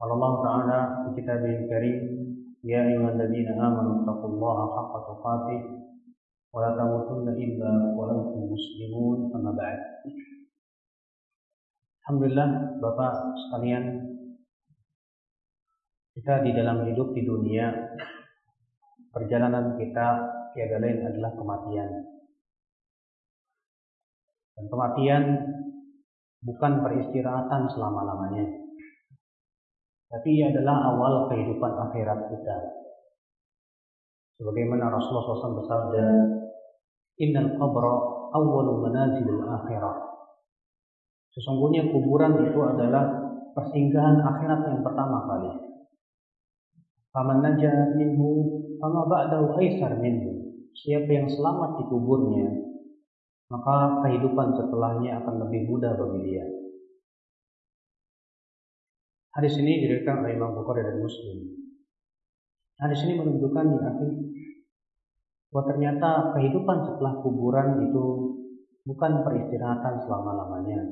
قال الله تعالى في كتابه الكريم يا أيها الذين آمنوا اتقوا الله حق تقاته ولا تموتن إلا وأنتم مسلمون أما بعد Alhamdulillah Bapak sekalian kita di dalam hidup di dunia perjalanan kita tiada lain adalah kematian dan kematian bukan peristirahatan selama-lamanya tapi ia adalah awal kehidupan akhirat kita. Sebagaimana Rasulullah SAW bersabda innal qabra awwalu manazilil akhirah. Sesungguhnya kuburan itu adalah persinggahan akhirat yang pertama kali. Faman naja minhu fama ba'dahu aisar minhu. Siapa yang selamat di kuburnya maka kehidupan setelahnya akan lebih mudah bagi dia Hadis ini diriwayatkan oleh Imam Bukhari dan Muslim. Hadis ini menunjukkan di akhir bahwa ternyata kehidupan setelah kuburan itu bukan peristirahatan selama-lamanya.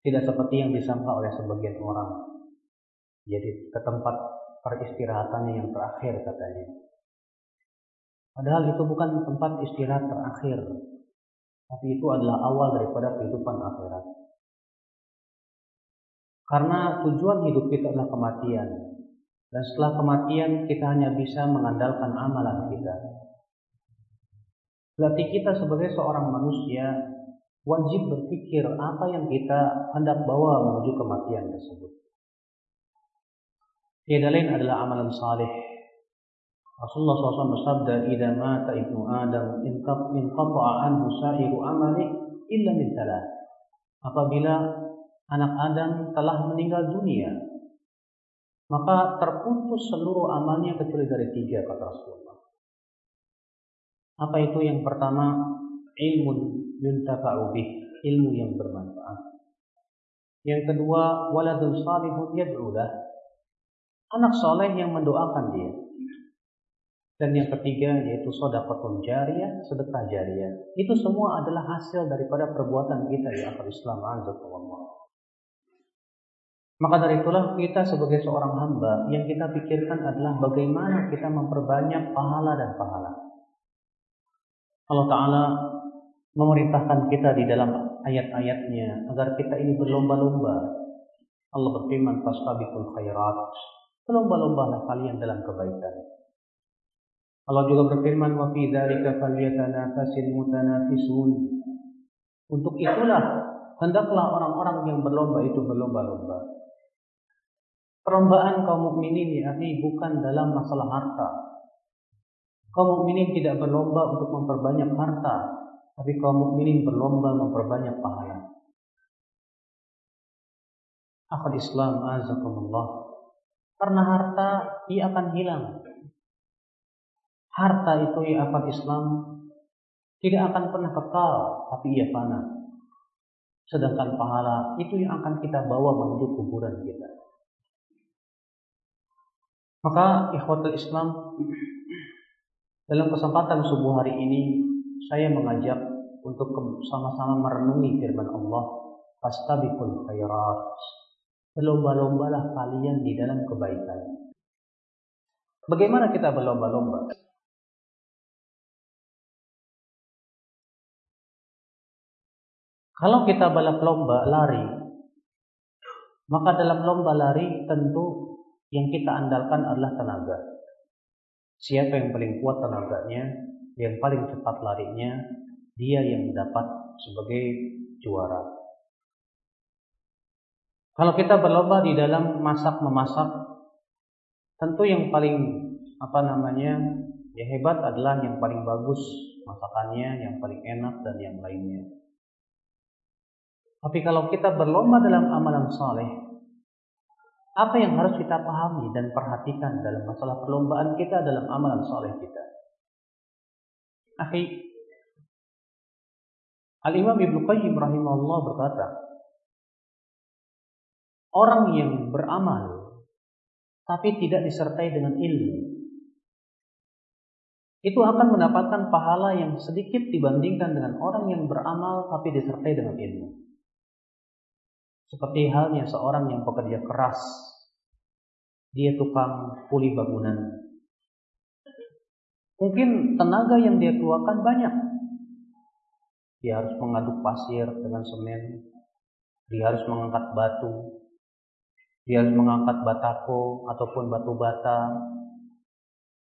Tidak seperti yang disangka oleh sebagian orang. Jadi ke tempat peristirahatannya yang terakhir katanya. Padahal itu bukan tempat istirahat terakhir. Tapi itu adalah awal daripada kehidupan akhirat. Karena tujuan hidup kita adalah kematian. Dan setelah kematian kita hanya bisa mengandalkan amalan kita. Berarti kita sebagai seorang manusia wajib berpikir apa yang kita hendak bawa menuju kematian tersebut. Tiada lain adalah amalan saleh. Rasulullah SAW bersabda, "Idza mata ibnu Adam, inqata'a anhu sa'iru amali illa min Apabila anak Adam telah meninggal dunia, maka terputus seluruh amalnya kecuali dari tiga kata Rasulullah. Apa itu yang pertama? Ilmu yuntafa'u bih, ilmu yang bermanfaat. Yang kedua, waladun salihun yad'ulah, anak soleh yang mendoakan dia. Dan yang ketiga yaitu sodakotun jariyah, sedekah jariyah. Itu semua adalah hasil daripada perbuatan kita di akhir Islam. Azzaqallah. Maka dari itulah kita sebagai seorang hamba yang kita pikirkan adalah bagaimana kita memperbanyak pahala dan pahala. Allah Ta'ala memerintahkan kita di dalam ayat-ayatnya agar kita ini berlomba-lomba. Allah berfirman, Fastabikul khairat. Berlomba-lombalah kalian dalam kebaikan. Allah juga berfirman, Wa fi dzalika falyatanafasil mutanafisun. Untuk itulah hendaklah orang-orang yang berlomba itu berlomba-lomba. Perlombaan kaum mukminin yakni bukan dalam masalah harta. Kaum mukminin tidak berlomba untuk memperbanyak harta, tapi kaum mukminin berlomba memperbanyak pahala. Akhul Islam azakumullah. Karena harta ia akan hilang. Harta itu ya akal Islam tidak akan pernah kekal, tapi ia fana. Sedangkan pahala itu yang akan kita bawa menuju kuburan kita. Maka ikhwatul Islam dalam kesempatan subuh hari ini saya mengajak untuk sama-sama merenungi firman Allah Fastabiqul khairat Berlomba-lombalah kalian di dalam kebaikan Bagaimana kita berlomba-lomba? Kalau kita balap lomba lari Maka dalam lomba lari tentu yang kita andalkan adalah tenaga. Siapa yang paling kuat tenaganya, yang paling cepat larinya, dia yang dapat sebagai juara. Kalau kita berlomba di dalam masak memasak, tentu yang paling apa namanya yang hebat adalah yang paling bagus masakannya, yang paling enak dan yang lainnya. Tapi kalau kita berlomba dalam amalan saleh, Apa yang harus kita pahami dan perhatikan dalam masalah perlombaan kita dalam amalan soleh kita? Akhi, Al-Imam Ibnu Qayyim rahimahullah berkata, orang yang beramal tapi tidak disertai dengan ilmu itu akan mendapatkan pahala yang sedikit dibandingkan dengan orang yang beramal tapi disertai dengan ilmu. Seperti halnya seorang yang bekerja keras, dia tukang kuli bangunan. Mungkin tenaga yang dia keluarkan banyak. Dia harus mengaduk pasir dengan semen, dia harus mengangkat batu, dia harus mengangkat batako ataupun batu bata,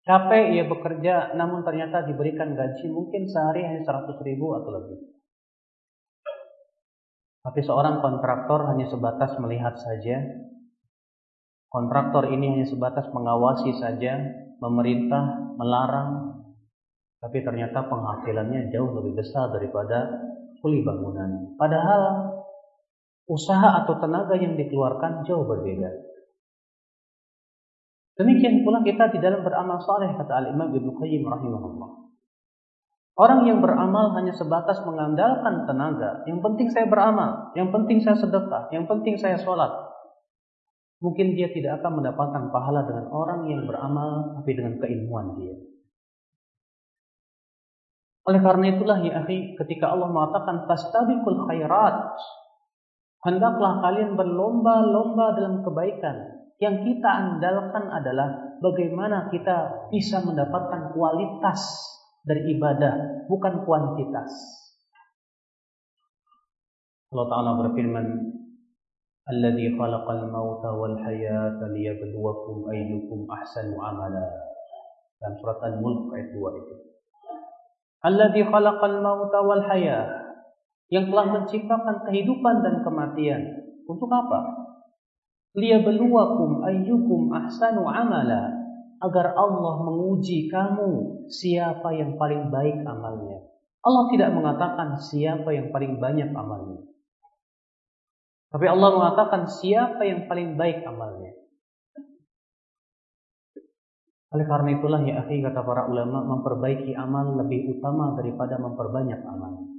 Capek ia bekerja namun ternyata diberikan gaji mungkin sehari hanya 100 ribu atau lebih. Tapi seorang kontraktor hanya sebatas melihat saja. Kontraktor ini hanya sebatas mengawasi saja, memerintah, melarang. Tapi ternyata penghasilannya jauh lebih besar daripada kuli bangunan. Padahal usaha atau tenaga yang dikeluarkan jauh berbeda. Demikian pula kita di dalam beramal saleh kata Al-Imam Ibnu Qayyim rahimahullah. Orang yang beramal hanya sebatas mengandalkan tenaga. Yang penting saya beramal, yang penting saya sedekah, yang penting saya sholat. Mungkin dia tidak akan mendapatkan pahala dengan orang yang beramal tapi dengan keilmuan dia. Oleh karena itulah ya akhi, ketika Allah mengatakan fastabiqul khairat, hendaklah kalian berlomba-lomba dalam kebaikan. Yang kita andalkan adalah bagaimana kita bisa mendapatkan kualitas dari ibadah, bukan kuantitas. Allah Ta'ala berfirman, Alladhi khalaqal mauta wal hayata liyabluwakum ayyukum ahsanu amala. Dalam surat Al-Mulk ayat 2 itu. Alladhi khalaqal mauta wal hayat. Yang telah menciptakan kehidupan dan kematian. Untuk apa? liyabluwakum ayyukum ahsanu amala agar Allah menguji kamu siapa yang paling baik amalnya. Allah tidak mengatakan siapa yang paling banyak amalnya. Tapi Allah mengatakan siapa yang paling baik amalnya. Oleh karena itulah ya akhi kata para ulama memperbaiki amal lebih utama daripada memperbanyak amal.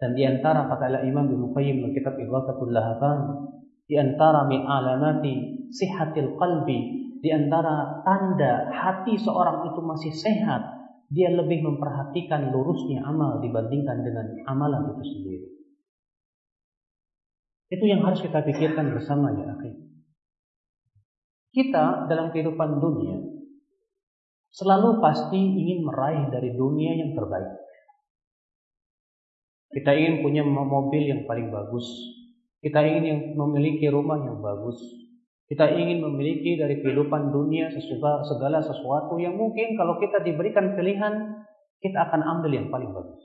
Dan di antara kata Imam Ibnu Qayyim dalam kitab Ighathatul Lahafan di antara min alamati sihatil qalbi, di antara tanda hati seorang itu masih sehat, dia lebih memperhatikan lurusnya amal dibandingkan dengan amalan itu sendiri. Itu yang harus kita pikirkan bersama ya akhi. Kita dalam kehidupan dunia selalu pasti ingin meraih dari dunia yang terbaik. Kita ingin punya mobil yang paling bagus, kita ingin memiliki rumah yang bagus. Kita ingin memiliki dari kehidupan dunia segala sesuatu yang mungkin kalau kita diberikan pilihan, kita akan ambil yang paling bagus.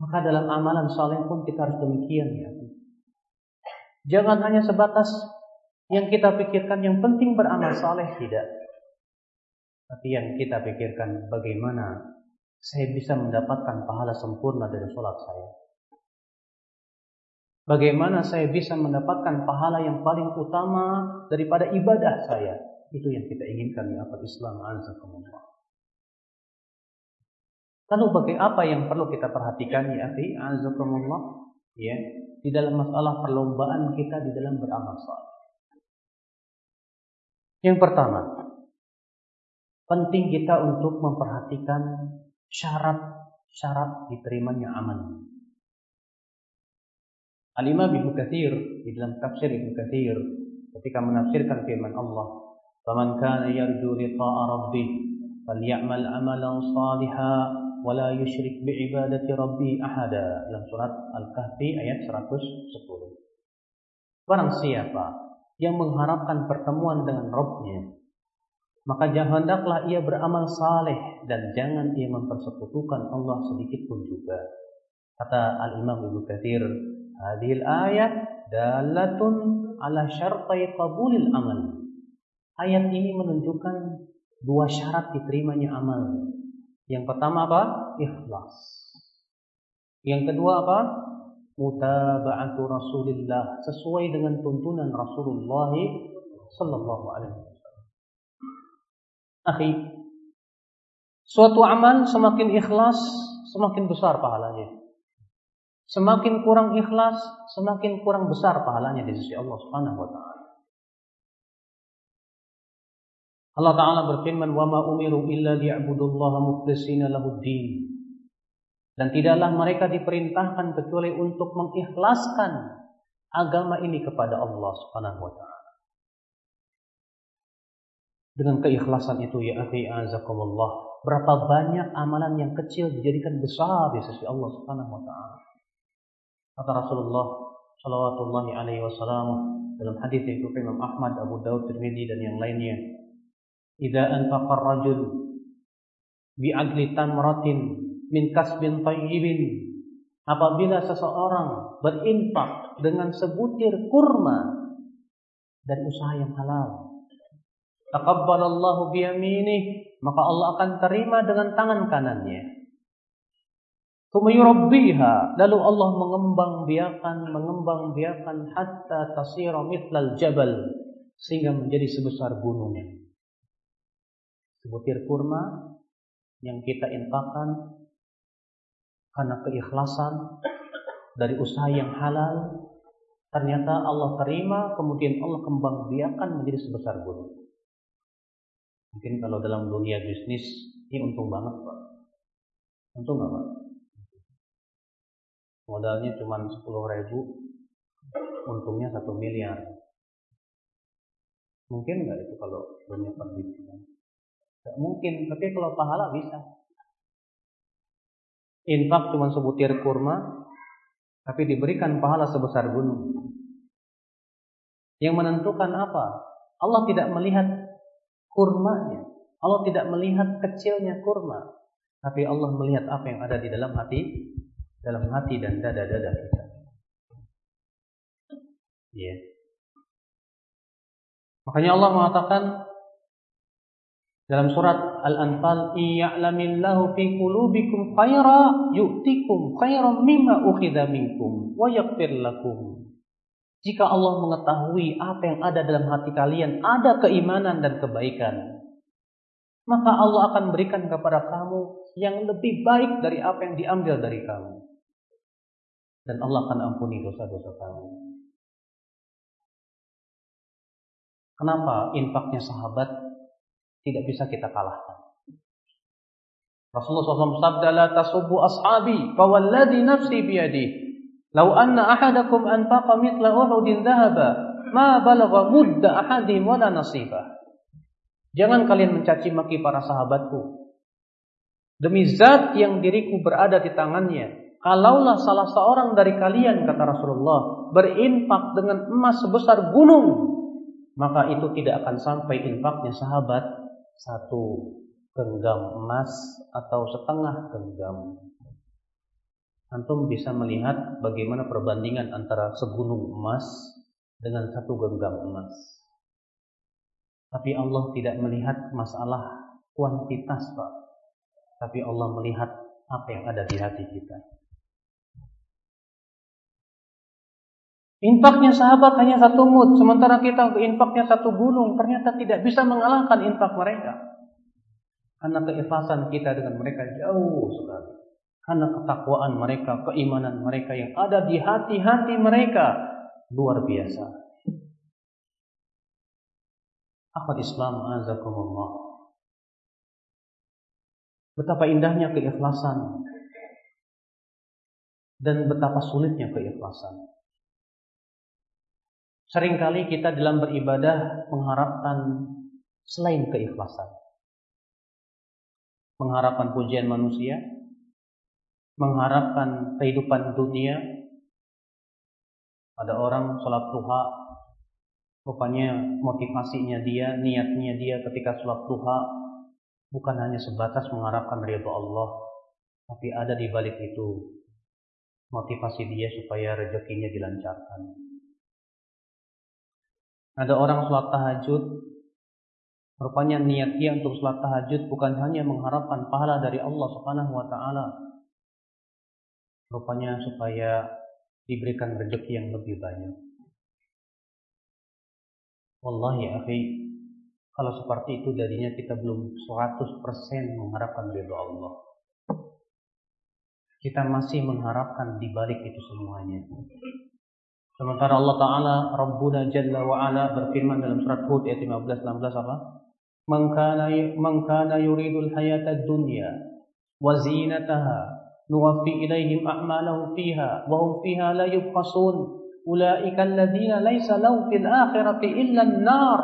Maka dalam amalan saleh pun kita harus demikian ya. Jangan hanya sebatas yang kita pikirkan yang penting beramal saleh tidak. Tapi yang kita pikirkan bagaimana saya bisa mendapatkan pahala sempurna dari sholat saya. Bagaimana saya bisa mendapatkan pahala yang paling utama daripada ibadah saya? Itu yang kita inginkan di apa Islam azakumullah. Lalu bagaimana apa yang perlu kita perhatikan ya akhi azakumullah ya di dalam masalah perlombaan kita di dalam beramal saleh. Yang pertama, penting kita untuk memperhatikan syarat-syarat diterimanya amal. Al-Imam Ibnu Katsir di dalam tafsir Ibnu Katsir ketika menafsirkan firman Allah, "Faman kana yarju liqa'a rabbih falyamal amalan salihan wa la yusyrik bi ibadati rabbih ahada." Dalam surat Al-Kahfi ayat 110. Barang siapa yang mengharapkan pertemuan dengan Rabbnya, maka hendaklah ia beramal saleh dan jangan ia mempersekutukan Allah sedikit pun juga. Kata Al-Imam Ibnu Katsir, Hadil ayat dalatun ala syartai qabulil amal. Ayat ini menunjukkan dua syarat diterimanya amal. Yang pertama apa? Ikhlas. Yang kedua apa? mutaba'atu Rasulillah sesuai dengan tuntunan Rasulullah sallallahu alaihi wasallam. Akhi, suatu amal semakin ikhlas, semakin besar pahalanya. Semakin kurang ikhlas, semakin kurang besar pahalanya di sisi Allah Subhanahu wa taala. Allah taala berfirman, "Wa ma umiru illa liya'budullaha mukhlishina lahuddin." Dan tidaklah mereka diperintahkan kecuali untuk mengikhlaskan agama ini kepada Allah Subhanahu wa taala. Dengan keikhlasan itu ya akhi azakumullah, berapa banyak amalan yang kecil dijadikan besar di sisi Allah Subhanahu wa taala. Kata Rasulullah sallallahu alaihi wasallam dalam hadis yang Imam Ahmad, Abu Daud, Tirmidzi dan yang lainnya, "Idza anfaqa ar-rajul bi'adli tamratin min kasbin tayyibin apabila seseorang berinfak dengan sebutir kurma dan usaha yang halal taqabbalallahu biyaminih maka Allah akan terima dengan tangan kanannya Lalu Allah mengembang biakan mengembang biakan hatta tasira mithlal jabal. Sehingga menjadi sebesar gunung. Sebutir kurma yang kita infakkan karena keikhlasan dari usaha yang halal ternyata Allah terima kemudian Allah kembang biakan menjadi sebesar gunung. Mungkin kalau dalam dunia bisnis ini untung banget pak. Untung nggak pak modalnya cuma 10 ribu untungnya satu miliar mungkin nggak itu kalau dunia pendidikan nggak mungkin tapi kalau pahala bisa infak cuma sebutir kurma, tapi diberikan pahala sebesar gunung. Yang menentukan apa? Allah tidak melihat kurmanya. Allah tidak melihat kecilnya kurma. Tapi Allah melihat apa yang ada di dalam hati, dalam hati dan dada-dada kita. Ya. Makanya Allah mengatakan dalam surat Al-Anfal, "Iya'lamillahu fi qulubikum khaira yu'tikum khairan mimma ukhidha minkum wa yaghfir lakum." Jika Allah mengetahui apa yang ada dalam hati kalian, ada keimanan dan kebaikan, maka Allah akan berikan kepada kamu yang lebih baik dari apa yang diambil dari kamu. Dan Allah akan ampuni dosa-dosa kamu. Kenapa infaknya sahabat tidak bisa kita kalahkan. Rasulullah SAW sabda la tasubbu ashabi fawalladhi nafsi biyadi law anna ahadakum anfaqa mithla uhudin dhahaba ma balagha mudda ahadihim wala nasifa Jangan kalian mencaci maki para sahabatku demi zat yang diriku berada di tangannya kalaulah salah seorang dari kalian kata Rasulullah berinfak dengan emas sebesar gunung maka itu tidak akan sampai infaknya sahabat satu genggam emas atau setengah genggam. Antum bisa melihat bagaimana perbandingan antara segunung emas dengan satu genggam emas. Tapi Allah tidak melihat masalah kuantitas, Pak. Tapi Allah melihat apa yang ada di hati kita. Infaknya sahabat hanya satu mut, sementara kita infaknya satu gunung, ternyata tidak bisa mengalahkan infak mereka. Karena keikhlasan kita dengan mereka jauh sekali. Karena ketakwaan mereka, keimanan mereka yang ada di hati-hati mereka luar biasa. Akhwat Islam azakumullah. Betapa indahnya keikhlasan dan betapa sulitnya keikhlasan. Seringkali kita dalam beribadah mengharapkan selain keikhlasan. Mengharapkan pujian manusia, mengharapkan kehidupan dunia. Ada orang sholat duha, rupanya motivasinya dia, niatnya dia ketika sholat duha bukan hanya sebatas mengharapkan ridho Allah, tapi ada di balik itu motivasi dia supaya rezekinya dilancarkan. Ada orang sholat tahajud, rupanya niat dia untuk sholat tahajud bukan hanya mengharapkan pahala dari Allah Subhanahu wa taala. Rupanya supaya diberikan rezeki yang lebih banyak. Wallahi akhi, kalau seperti itu jadinya kita belum 100% mengharapkan ridho Allah. Kita masih mengharapkan di balik itu semuanya. Sementara Allah Ta'ala Rabbuna Jalla wa Ala berfirman dalam surat Hud ayat 15 16 apa? Man kana man kana yuridul hayata dunya wa zinataha nuwaffi ilaihim a'malahum fiha wa hum fiha la yubqasun ulaika alladziina laysa lahum fil akhirati illa an-nar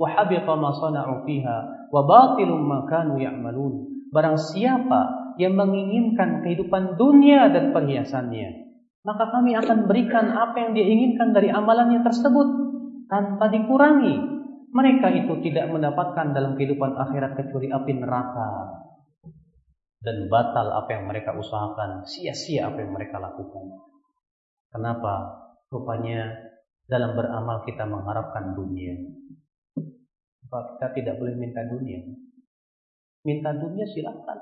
wa habita ma sana'u fiha wa batilum ma kanu ya'malun barang siapa yang menginginkan kehidupan dunia dan perhiasannya maka kami akan berikan apa yang dia inginkan dari amalannya tersebut tanpa dikurangi. Mereka itu tidak mendapatkan dalam kehidupan akhirat kecuali api neraka dan batal apa yang mereka usahakan, sia-sia apa yang mereka lakukan. Kenapa? Rupanya dalam beramal kita mengharapkan dunia. Apa kita tidak boleh minta dunia? Minta dunia silakan.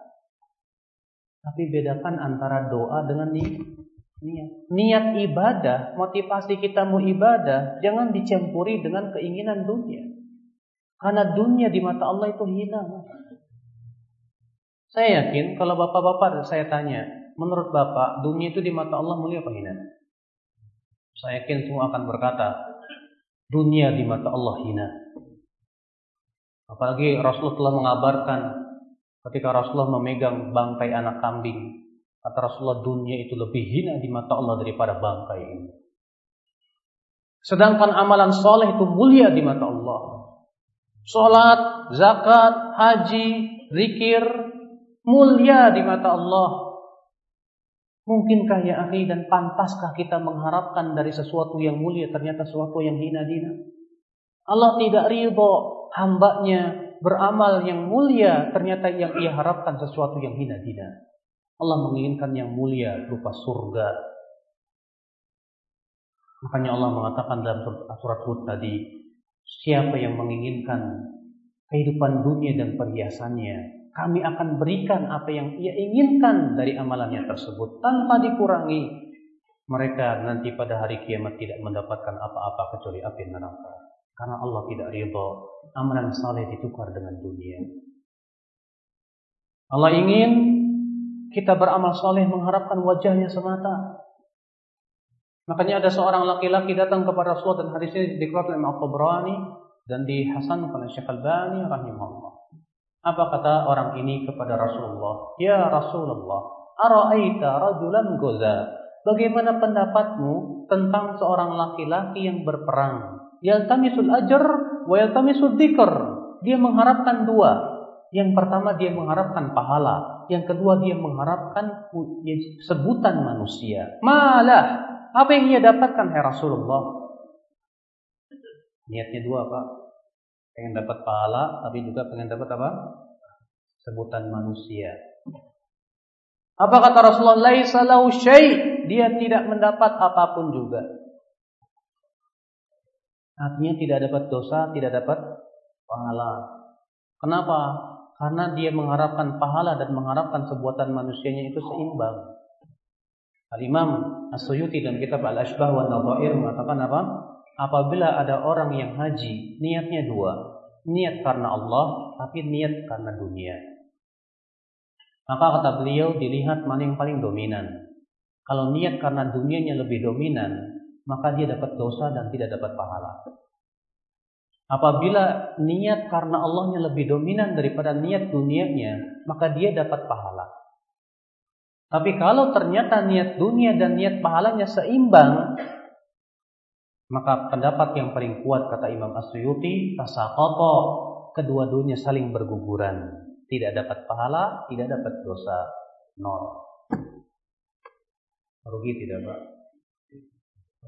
Tapi bedakan antara doa dengan niat. Niat ibadah, motivasi kita mau ibadah, jangan dicampuri dengan keinginan dunia. Karena dunia di mata Allah itu hina. Saya yakin kalau bapak-bapak saya tanya, menurut bapak dunia itu di mata Allah mulia apa hina? Saya yakin semua akan berkata, dunia di mata Allah hina. Apalagi Rasulullah telah mengabarkan ketika Rasulullah memegang bangkai anak kambing Kata Rasulullah dunia itu lebih hina di mata Allah daripada bangkai ini. Sedangkan amalan soleh itu mulia di mata Allah. Salat, zakat, haji, zikir mulia di mata Allah. Mungkinkah ya akhi dan pantaskah kita mengharapkan dari sesuatu yang mulia ternyata sesuatu yang hina-hina? Allah tidak ridho hambanya beramal yang mulia ternyata yang ia harapkan sesuatu yang hina-hina. Allah menginginkan yang mulia berupa surga. Makanya Allah mengatakan dalam surat Hud tadi, siapa yang menginginkan kehidupan dunia dan perhiasannya, kami akan berikan apa yang ia inginkan dari amalannya tersebut tanpa dikurangi. Mereka nanti pada hari kiamat tidak mendapatkan apa-apa kecuali api neraka. Karena Allah tidak ridho amalan saleh ditukar dengan dunia. Allah ingin kita beramal soleh mengharapkan wajahnya semata. Makanya ada seorang laki-laki datang kepada Rasulullah dan hadis ini dikeluarkan oleh Al-Tabrani dan dihasankan oleh Syekh Al-Bani rahimahullah. Apa kata orang ini kepada Rasulullah? Ya Rasulullah, ara'aita rajulan goza. Bagaimana pendapatmu tentang seorang laki-laki yang berperang? Yaltamisul ajr wa yaltamisul dzikr. Dia mengharapkan dua. Yang pertama dia mengharapkan pahala, yang kedua dia mengharapkan sebutan manusia. Malah apa yang ia dapatkan hai Rasulullah? Niatnya dua Pak. Pengen dapat pahala tapi juga pengen dapat apa? Sebutan manusia. Apa kata Rasulullah? Laisa lahu syai. Dia tidak mendapat apa pun juga. Artinya tidak dapat dosa, tidak dapat pahala. Kenapa? Karena dia mengharapkan pahala dan mengharapkan sebuatan manusianya itu seimbang. Al-Imam As-Suyuti dan kitab Al-Ashbah wa Nadhair mengatakan apa? Apabila ada orang yang haji, niatnya dua. Niat karena Allah, tapi niat karena dunia. Maka kata beliau, dilihat mana yang paling dominan. Kalau niat karena dunianya lebih dominan, maka dia dapat dosa dan tidak dapat pahala. Apabila niat karena Allahnya lebih dominan daripada niat dunianya, maka dia dapat pahala. Tapi kalau ternyata niat dunia dan niat pahalanya seimbang, maka pendapat yang paling kuat kata Imam As-Suyuti, tasaqata, kedua-duanya saling berguguran. Tidak dapat pahala, tidak dapat dosa. Nol. Rugi tidak, Pak?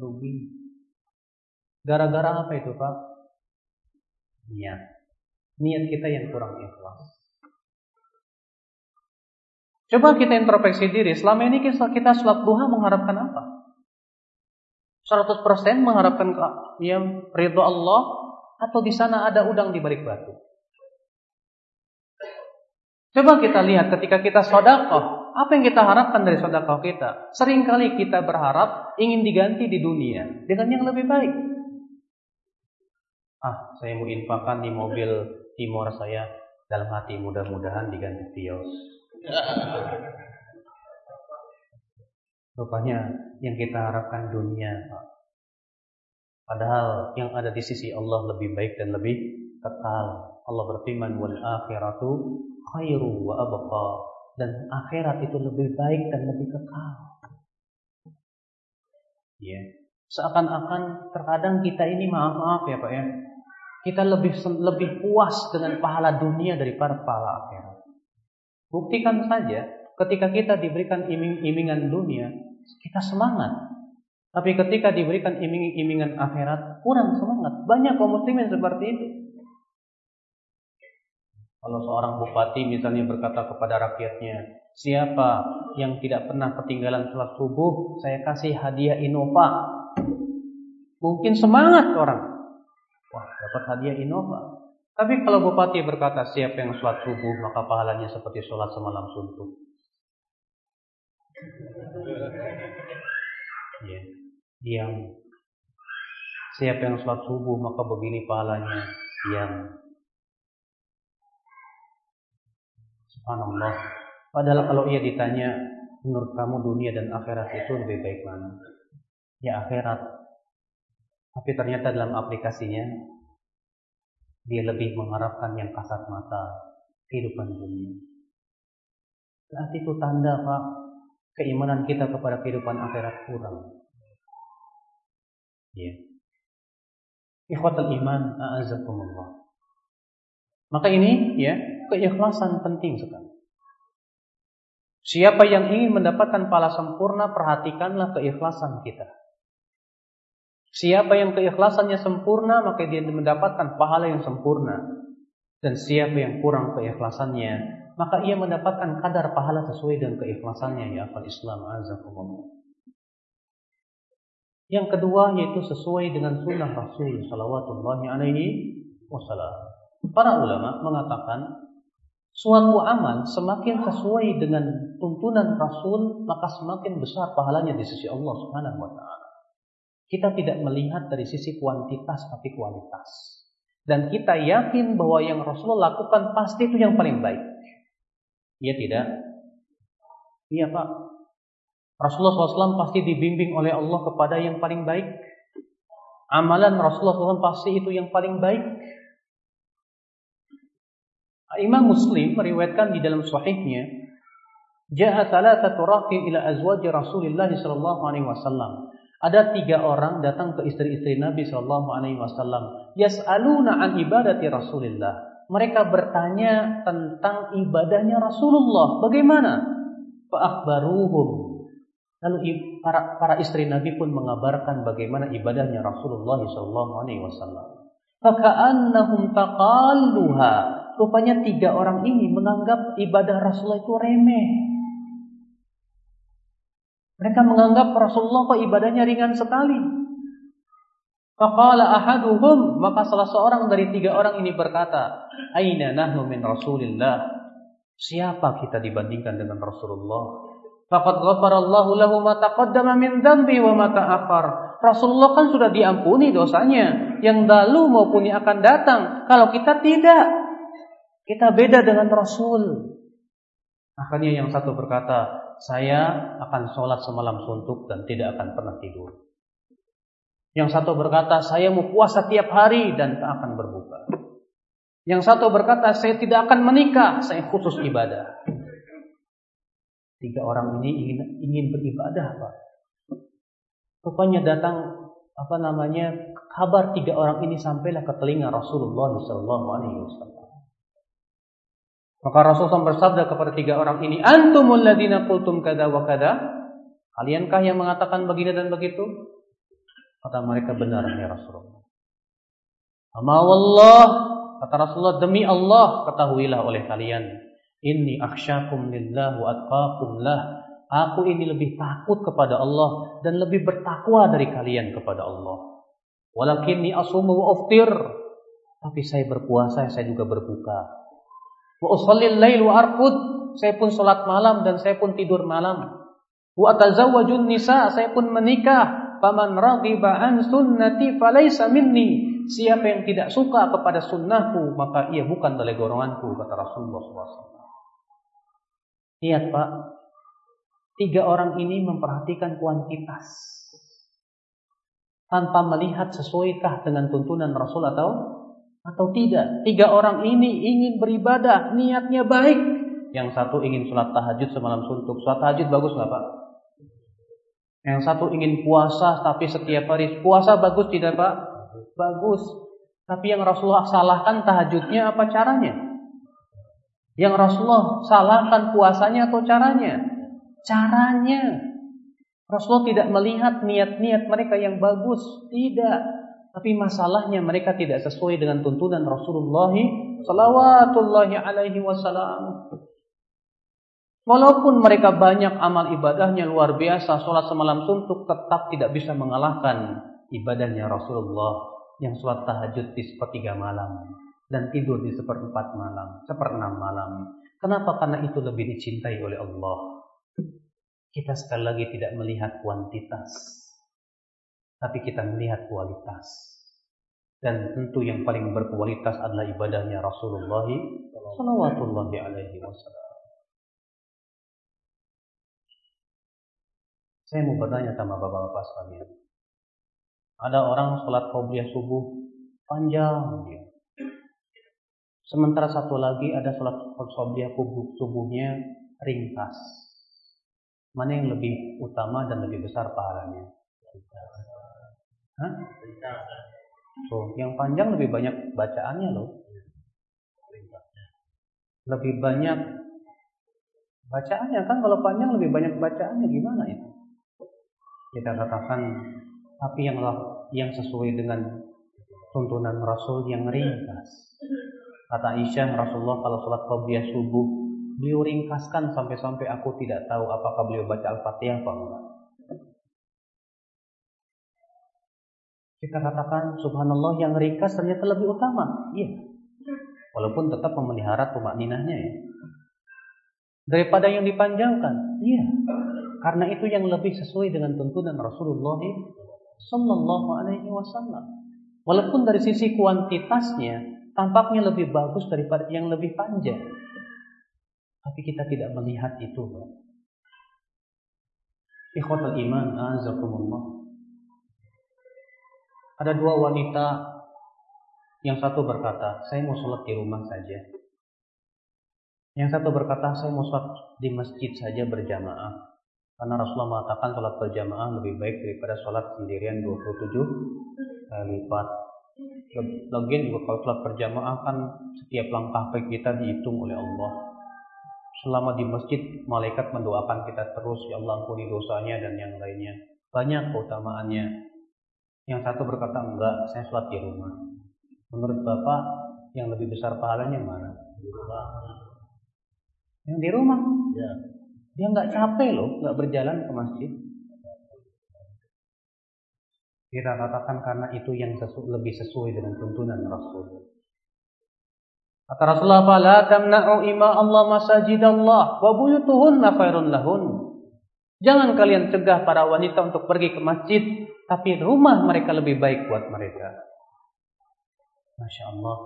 Rugi. Gara-gara apa itu, Pak? Niat. Niat kita yang kurang ikhlas. Coba kita introspeksi diri. Selama ini kita, sholat duha mengharapkan apa? 100% mengharapkan yang ridho Allah atau di sana ada udang di balik batu. Coba kita lihat ketika kita sodakoh, Apa yang kita harapkan dari sedekah kita? Seringkali kita berharap ingin diganti di dunia dengan yang lebih baik. Ah, saya mau infakkan di mobil timur saya dalam hati mudah-mudahan diganti Tios. Rupanya yang kita harapkan dunia, Padahal yang ada di sisi Allah lebih baik dan lebih kekal. Allah berfirman wal akhiratu khairu wa abqa dan akhirat itu lebih baik dan lebih kekal. Ya. Seakan-akan terkadang kita ini maaf-maaf ya Pak ya. Kita lebih lebih puas dengan pahala dunia daripada pahala akhirat. Buktikan saja ketika kita diberikan iming-imingan dunia, kita semangat. Tapi ketika diberikan iming-imingan akhirat, kurang semangat. Banyak kaum muslimin seperti itu. Kalau seorang bupati misalnya berkata kepada rakyatnya, siapa yang tidak pernah ketinggalan sholat subuh, saya kasih hadiah Innova. Mungkin semangat orang. Wah, dapat hadiah Innova. Tapi kalau bupati berkata, siapa yang sholat subuh, maka pahalanya seperti sholat semalam suntuk. Yeah diam. Siapa yang sholat subuh maka begini pahalanya, diam. Subhanallah. Padahal kalau ia ditanya, menurut kamu dunia dan akhirat itu lebih baik mana? Ya akhirat. Tapi ternyata dalam aplikasinya, dia lebih mengharapkan yang kasat mata, kehidupan dunia. Berarti itu tanda Pak, keimanan kita kepada kehidupan akhirat kurang. Ya. Ikhwatul iman, a'azakumullah. Maka ini ya, keikhlasan penting sekali. Siapa yang ingin mendapatkan pahala sempurna, perhatikanlah keikhlasan kita. Siapa yang keikhlasannya sempurna, maka dia mendapatkan pahala yang sempurna. Dan siapa yang kurang keikhlasannya, maka ia mendapatkan kadar pahala sesuai dengan keikhlasannya ya akal Islam azakumullah. Yang kedua yaitu sesuai dengan sunnah Rasul Sallallahu Alaihi Wasallam. Para ulama mengatakan suatu amal semakin sesuai dengan tuntunan Rasul maka semakin besar pahalanya di sisi Allah Taala. Kita tidak melihat dari sisi kuantitas tapi kualitas. Dan kita yakin bahwa yang Rasulullah lakukan pasti itu yang paling baik. Iya tidak? Iya Pak. Rasulullah SAW pasti dibimbing oleh Allah kepada yang paling baik. Amalan Rasulullah SAW pasti itu yang paling baik. Imam Muslim meriwayatkan di dalam sahihnya, Ja'a thalathatu raqin ila azwaji Rasulullah sallallahu alaihi wasallam. Ada tiga orang datang ke istri-istri Nabi sallallahu alaihi wasallam. Yas'aluna an ibadati Rasulillah. Mereka bertanya tentang ibadahnya Rasulullah. Bagaimana? Fa'akhbaruhum Lalu para, para istri Nabi pun mengabarkan bagaimana ibadahnya Rasulullah SAW. Faka'annahum taqalluha. Rupanya tiga orang ini menganggap ibadah Rasulullah itu remeh. Mereka menganggap Rasulullah kok ibadahnya ringan sekali. Faqala ahaduhum, maka salah seorang dari tiga orang ini berkata, Aina nahnu min Rasulillah? Siapa kita dibandingkan dengan Rasulullah? Faqad ghafarallahu lahu ma taqaddama min dzambi wa ma ta'akhkhar. Rasulullah kan sudah diampuni dosanya yang lalu maupun yang akan datang. Kalau kita tidak, kita beda dengan Rasul. Akhirnya yang satu berkata, saya akan sholat semalam suntuk dan tidak akan pernah tidur. Yang satu berkata, saya mau puasa tiap hari dan tak akan berbuka. Yang satu berkata, saya tidak akan menikah, saya khusus ibadah. Tiga orang ini ingin ingin beribadah, Pak. Rupanya datang apa namanya kabar tiga orang ini sampailah ke telinga Rasulullah Wasallam. Maka Rasulullah bersabda kepada tiga orang ini, Antumul ladina kultum kada wa kada. Kaliankah yang mengatakan begini dan begitu? Kata mereka benar ya Rasulullah. Ama wallah, kata Rasulullah demi Allah ketahuilah oleh kalian Inni akhsyakum lillah wa atqakum lah. Aku ini lebih takut kepada Allah dan lebih bertakwa dari kalian kepada Allah. Walakinni asumu wa uftir. Tapi saya berpuasa, saya juga berbuka. Wa usallil lail wa arqud. saya pun sholat malam dan saya pun tidur malam. Wa tazawwajun nisa, saya pun menikah. Faman raghiba an sunnati falaysa minni. Siapa yang tidak suka kepada sunnahku, maka ia bukan dari golonganku, kata Rasulullah SAW. Lihat Pak, tiga orang ini memperhatikan kuantitas. Tanpa melihat sesuaikah dengan tuntunan Rasul atau atau tidak. Tiga orang ini ingin beribadah, niatnya baik. Yang satu ingin sholat tahajud semalam suntuk. Sholat tahajud bagus nggak Pak? Yang satu ingin puasa tapi setiap hari puasa bagus tidak Pak? Bagus. Tapi yang Rasulullah salahkan tahajudnya apa caranya? Yang Rasulullah salahkan puasanya atau caranya? Caranya. Rasulullah tidak melihat niat-niat mereka yang bagus, tidak. Tapi masalahnya mereka tidak sesuai dengan tuntunan Rasulullah sallallahu alaihi wasallam. Walaupun mereka banyak amal ibadahnya luar biasa, sholat semalam suntuk tetap tidak bisa mengalahkan ibadahnya Rasulullah yang sholat tahajud di sepertiga malam dan tidur di seperempat malam, seperenam malam. Kenapa? Karena itu lebih dicintai oleh Allah. Kita sekali lagi tidak melihat kuantitas, tapi kita melihat kualitas. Dan tentu yang paling berkualitas adalah ibadahnya Rasulullah sallallahu alaihi wasallam. Saya mau bertanya sama bapak-bapak sekalian. Ada orang sholat qobliyah subuh panjang dia. Sementara satu lagi ada sholat qobliyah subuhnya ringkas. Mana yang lebih utama dan lebih besar pahalanya? Hah? So, yang panjang lebih banyak bacaannya loh. Lebih banyak bacaannya kan kalau panjang lebih banyak bacaannya gimana itu? Kita katakan tapi yang yang sesuai dengan tuntunan Rasul yang ringkas. Kata Aisyah Rasulullah kalau sholat qabliyah subuh beliau ringkaskan sampai-sampai aku tidak tahu apakah beliau baca Al-Fatihah apa enggak. Kita katakan subhanallah yang ringkas ternyata lebih utama. Iya. Walaupun tetap memelihara tumak ninahnya ya. Daripada yang dipanjangkan. Iya. Karena itu yang lebih sesuai dengan tuntunan Rasulullah Sallallahu Alaihi Wasallam. Walaupun dari sisi kuantitasnya tampaknya lebih bagus daripada yang lebih panjang. Tapi kita tidak melihat itu. Ikhwatul iman, azakumullah. Ada dua wanita yang satu berkata, saya mau sholat di rumah saja. Yang satu berkata, saya mau sholat di masjid saja berjamaah. Karena Rasulullah mengatakan sholat berjamaah lebih baik daripada sholat sendirian 27 kali lipat. Lagian juga kalau sholat berjamaah kan setiap langkah kaki kita dihitung oleh Allah. Selama di masjid, malaikat mendoakan kita terus, ya Allah ampuni dosanya dan yang lainnya. Banyak keutamaannya. Yang satu berkata enggak, saya sholat di rumah. Menurut Bapak, yang lebih besar pahalanya mana? Di rumah. Yang di rumah? Ya. Dia nggak capek loh, nggak berjalan ke masjid. Kita katakan karena itu yang sesu, lebih sesuai dengan tuntunan Rasul. Kata Rasulullah, "La tamna'u ima Allah masajid Allah wa buyutuhunna khairun lahun." Jangan kalian cegah para wanita untuk pergi ke masjid tapi rumah mereka lebih baik buat mereka. Masya Allah.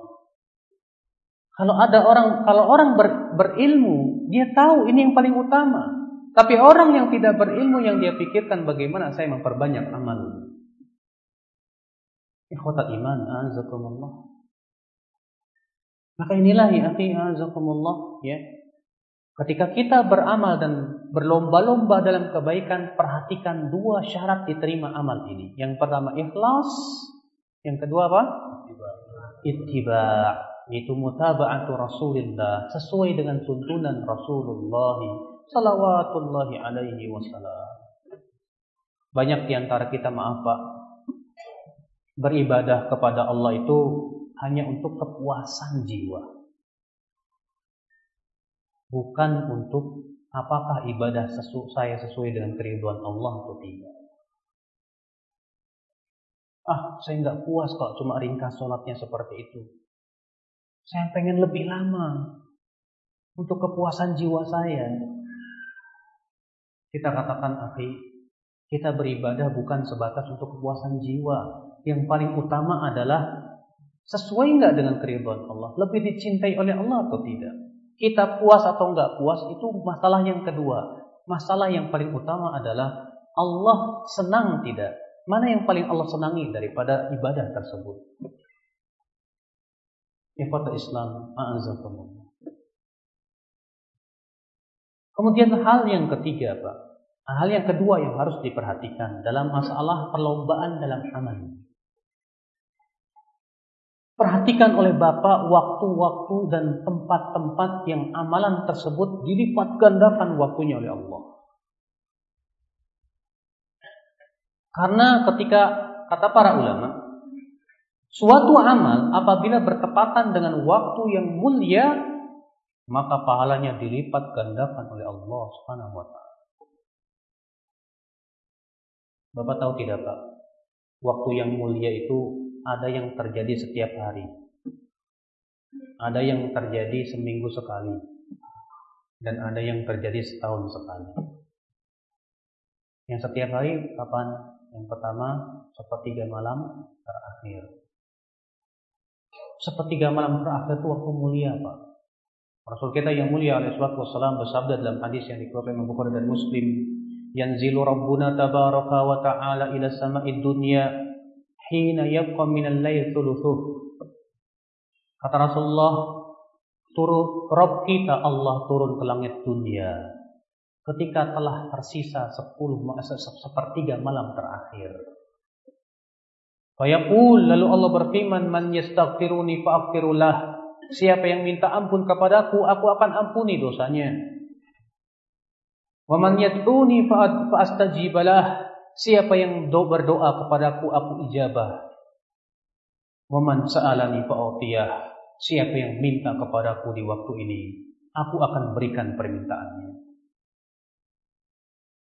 Kalau ada orang, kalau orang ber, berilmu, dia tahu ini yang paling utama. Tapi orang yang tidak berilmu yang dia pikirkan bagaimana saya memperbanyak amal. Ikhwatat iman, azakumullah. Maka inilah ya azakumullah, ya. Ketika kita beramal dan berlomba-lomba dalam kebaikan, perhatikan dua syarat diterima amal ini. Yang pertama ikhlas, yang kedua apa? Ittiba, itu mutaba'atu Rasulillah, sesuai dengan tuntunan Rasulullah salawatullahi alaihi wasallam. Banyak di antara kita maaf Pak, beribadah kepada Allah itu hanya untuk kepuasan jiwa bukan untuk apakah ibadah sesu, saya sesuai dengan keriduan Allah atau tidak. Ah, saya nggak puas kalau cuma ringkas sholatnya seperti itu. Saya pengen lebih lama. untuk kepuasan jiwa saya. Kita katakan, akhi, kita beribadah bukan sebatas untuk kepuasan jiwa. Yang paling utama adalah sesuai nggak dengan keridhaan Allah, lebih dicintai oleh Allah atau tidak. Kita puas atau nggak puas itu masalah yang kedua. Masalah yang paling utama adalah Allah senang tidak. Mana yang paling Allah senangi daripada ibadah tersebut? Ikhwata Islam, a'azakumullah. Kemudian hal yang ketiga, Pak. Hal yang kedua yang harus diperhatikan dalam masalah perlombaan dalam amal. Perhatikan oleh Bapak waktu-waktu dan tempat-tempat yang amalan tersebut dilipat gandakan waktunya oleh Allah. Karena ketika kata para ulama, suatu amal apabila bertepatan dengan waktu yang mulia maka pahalanya dilipat gandakan oleh Allah Subhanahu wa taala. Bapak tahu tidak, Pak? Waktu yang mulia itu ada yang terjadi setiap hari. Ada yang terjadi seminggu sekali. Dan ada yang terjadi setahun sekali. Yang setiap hari kapan? Yang pertama, sepertiga malam terakhir. Sepertiga malam terakhir itu waktu mulia, Pak. Rasul kita yang mulia alaihi wassalam bersabda dalam hadis yang dikeluarkan Imam Bukhari dan Muslim, "Yanzilu Rabbuna tabaraka wa ta'ala ila sama'id dunya hina yabqa min al-lail thuluthuh." Kata Rasulullah, turun Rabb kita Allah turun ke langit dunia ketika telah tersisa sepuluh sepertiga malam terakhir. Fayaqul lalu Allah berfirman man yastaghfiruni fa'aghfirullah Siapa yang minta ampun kepadaku, aku akan ampuni dosanya. Wa man yad'uni fa'astajibalah. Siapa yang do berdoa kepadaku, aku ijabah. Wa man sa'alani fa'utiyah. Siapa yang minta kepadaku di waktu ini, aku akan berikan permintaannya.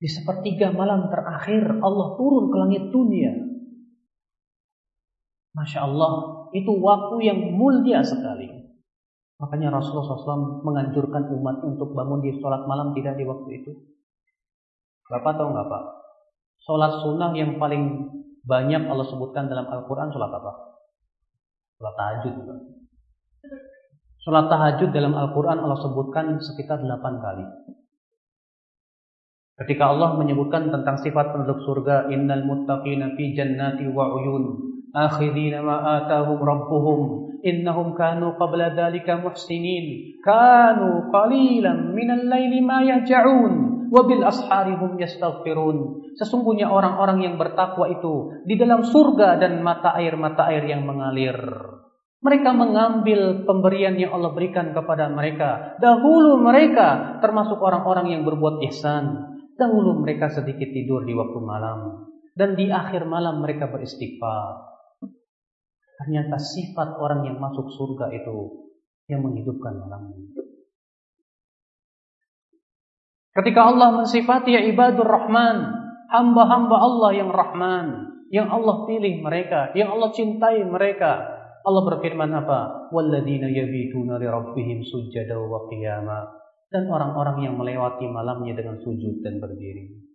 Di sepertiga malam terakhir Allah turun ke langit dunia. Masya Allah, itu waktu yang mulia sekali. Makanya Rasulullah SAW menganjurkan umat untuk bangun di sholat malam tidak di waktu itu. Bapak tahu nggak Pak? Sholat sunnah yang paling banyak Allah sebutkan dalam Al-Quran sholat apa? Sholat tahajud. Sholat tahajud dalam Al-Quran Allah sebutkan sekitar 8 kali. Ketika Allah menyebutkan tentang sifat penduduk surga, innal muttaqina fi jannati wa uyun, akhidina ma atahum rabbuhum innahum kanu qabla dhalika muhsinin kanu qalilan minal laili ma yahja'un wa bil asharihum yastaghfirun. Sesungguhnya orang-orang yang bertakwa itu di dalam surga dan mata air-mata air yang mengalir. Mereka mengambil pemberian yang Allah berikan kepada mereka. Dahulu mereka termasuk orang-orang yang berbuat ihsan. Dahulu mereka sedikit tidur di waktu malam. Dan di akhir malam mereka beristighfar. Ternyata sifat orang yang masuk surga itu yang menghidupkan malam. Ketika Allah mensifati ya ibadur rahman, hamba-hamba Allah yang rahman, yang Allah pilih mereka, yang Allah cintai mereka. Allah berfirman apa? Walladzina yabituna li rabbihim sujada wa qiyama. Dan orang-orang yang melewati malamnya dengan sujud dan berdiri.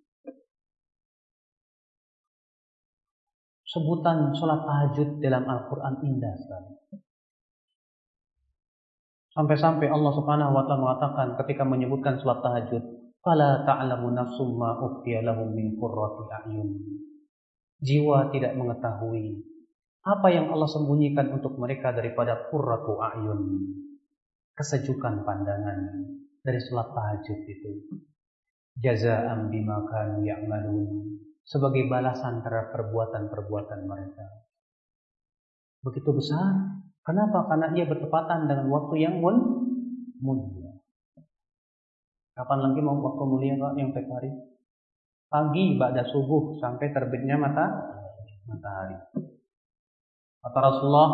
sebutan sholat tahajud dalam Al-Quran indah sekali. Sampai-sampai Allah Subhanahu wa taala mengatakan ketika menyebutkan sholat tahajud, "Fala ta'lamu nafsum ma lahum min qurrati a'yun." Jiwa tidak mengetahui apa yang Allah sembunyikan untuk mereka daripada qurratu a'yun. Kesejukan pandangan dari sholat tahajud itu. Jaza'an bima kanu ya'malun sebagai balasan terhadap perbuatan-perbuatan mereka. Begitu besar. Kenapa? Karena ia bertepatan dengan waktu yang mulia. Kapan lagi mau waktu mulia Pak yang tiap hari? Pagi pada subuh sampai terbitnya mata matahari. Kata Rasulullah,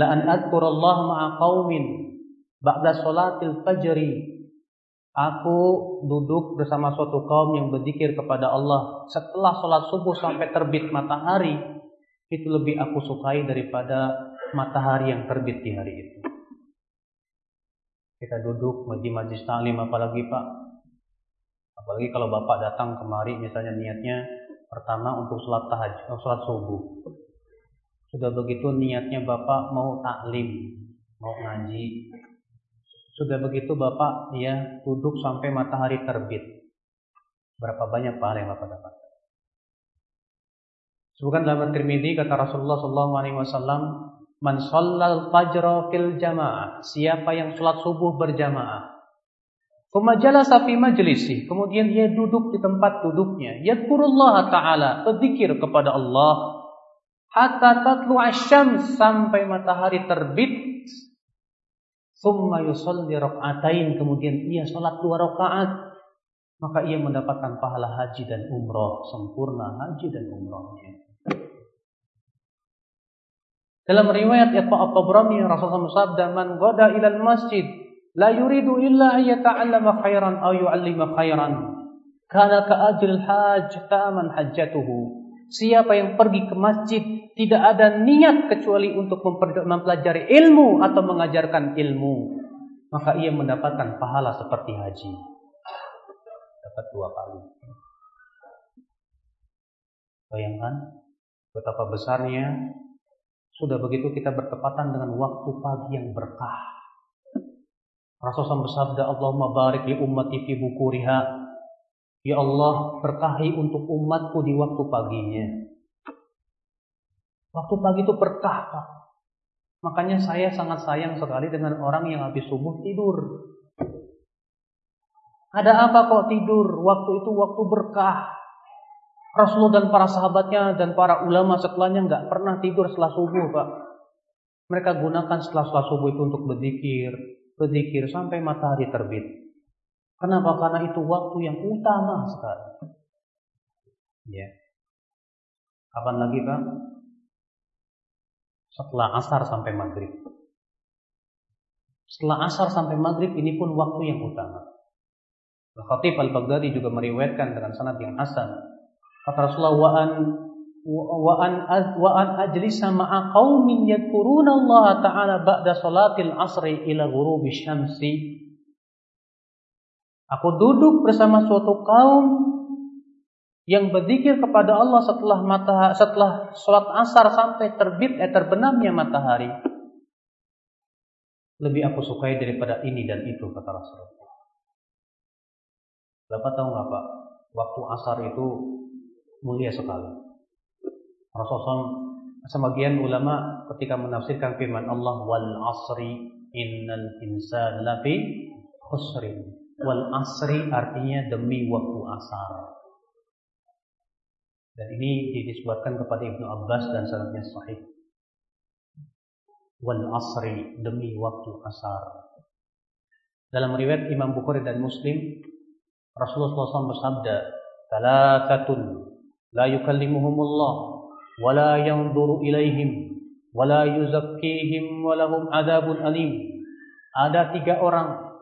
"La an Allah ma'a qaumin ba'da salatil fajri Aku duduk bersama suatu kaum yang berzikir kepada Allah setelah sholat subuh sampai terbit matahari. Itu lebih aku sukai daripada matahari yang terbit di hari itu. Kita duduk di majlis taklim apalagi Pak. Apalagi kalau Bapak datang kemari misalnya niatnya pertama untuk sholat tahajud atau sholat subuh. Sudah begitu niatnya Bapak mau taklim mau ngaji. Sudah begitu Bapak ya duduk sampai matahari terbit. Berapa banyak pahala yang Bapak dapat? Sebutkan dalam Tirmidzi kata Rasulullah sallallahu alaihi wasallam, "Man shallal fajra fil jamaah." Siapa yang salat subuh berjamaah. Kuma jalasa fi majlisi, kemudian dia duduk di tempat duduknya. Yadkurullah taala, berzikir kepada Allah hatta tatlu asyams sampai matahari terbit. Thumma yusalli rak'atain, kemudian ia salat dua rakaat. Maka ia mendapatkan pahala haji dan umrah, sempurna haji dan umrahnya. Dalam riwayat Iqba At-Tabrani Rasulullah sabda man ghada ila masjid la yuridu illa an yata'allama khairan aw yu'allima khairan. Kana ka ajril hajj taman hajjatuhu. Siapa yang pergi ke masjid tidak ada niat kecuali untuk mempelajari ilmu atau mengajarkan ilmu. Maka ia mendapatkan pahala seperti haji. Dapat dua kali. Bayangkan betapa besarnya sudah begitu kita bertepatan dengan waktu pagi yang berkah. Rasulullah bersabda, Allahumma barik li ummati fi bukuriha. Ya Allah, berkahi untuk umatku di waktu paginya. Waktu pagi itu berkah, Pak. Makanya saya sangat sayang sekali dengan orang yang habis subuh tidur. Ada apa kok tidur? Waktu itu waktu berkah. Rasulullah dan para sahabatnya dan para ulama setelahnya nggak pernah tidur setelah subuh, Pak. Mereka gunakan setelah setelah subuh itu untuk berzikir, berzikir sampai matahari terbit. Kenapa? Karena itu waktu yang utama sekali. Ya. Kapan lagi, Pak? Setelah asar sampai maghrib. Setelah asar sampai maghrib ini pun waktu yang utama. Khatib al-Baghdadi juga meriwayatkan dengan sanad yang hasan Kata Rasulullah wa an wa an wa an ajlisa ma'a qaumin yadhkuruna Allah taala ba'da salatil asri ila ghurubi syamsi. Aku duduk bersama suatu kaum yang berzikir kepada Allah setelah mata setelah sholat asar sampai terbit eh terbenamnya matahari. Lebih aku sukai daripada ini dan itu kata Rasulullah. Bapak tahu nggak Pak? Waktu asar itu mulia sekali. Rasulullah sebagian ulama ketika menafsirkan firman Allah wal asri innal insana lafi khusrin. Wal asri artinya demi waktu asar. Dan ini disebutkan kepada Ibnu Abbas dan sanadnya sahih. Wal asri demi waktu asar. Dalam riwayat Imam Bukhari dan Muslim, Rasulullah SAW bersabda, "Talatatun لا يكلمهم الله ولا ينظر إليهم ولا يزكيهم ولهم عذاب أليم ada tiga orang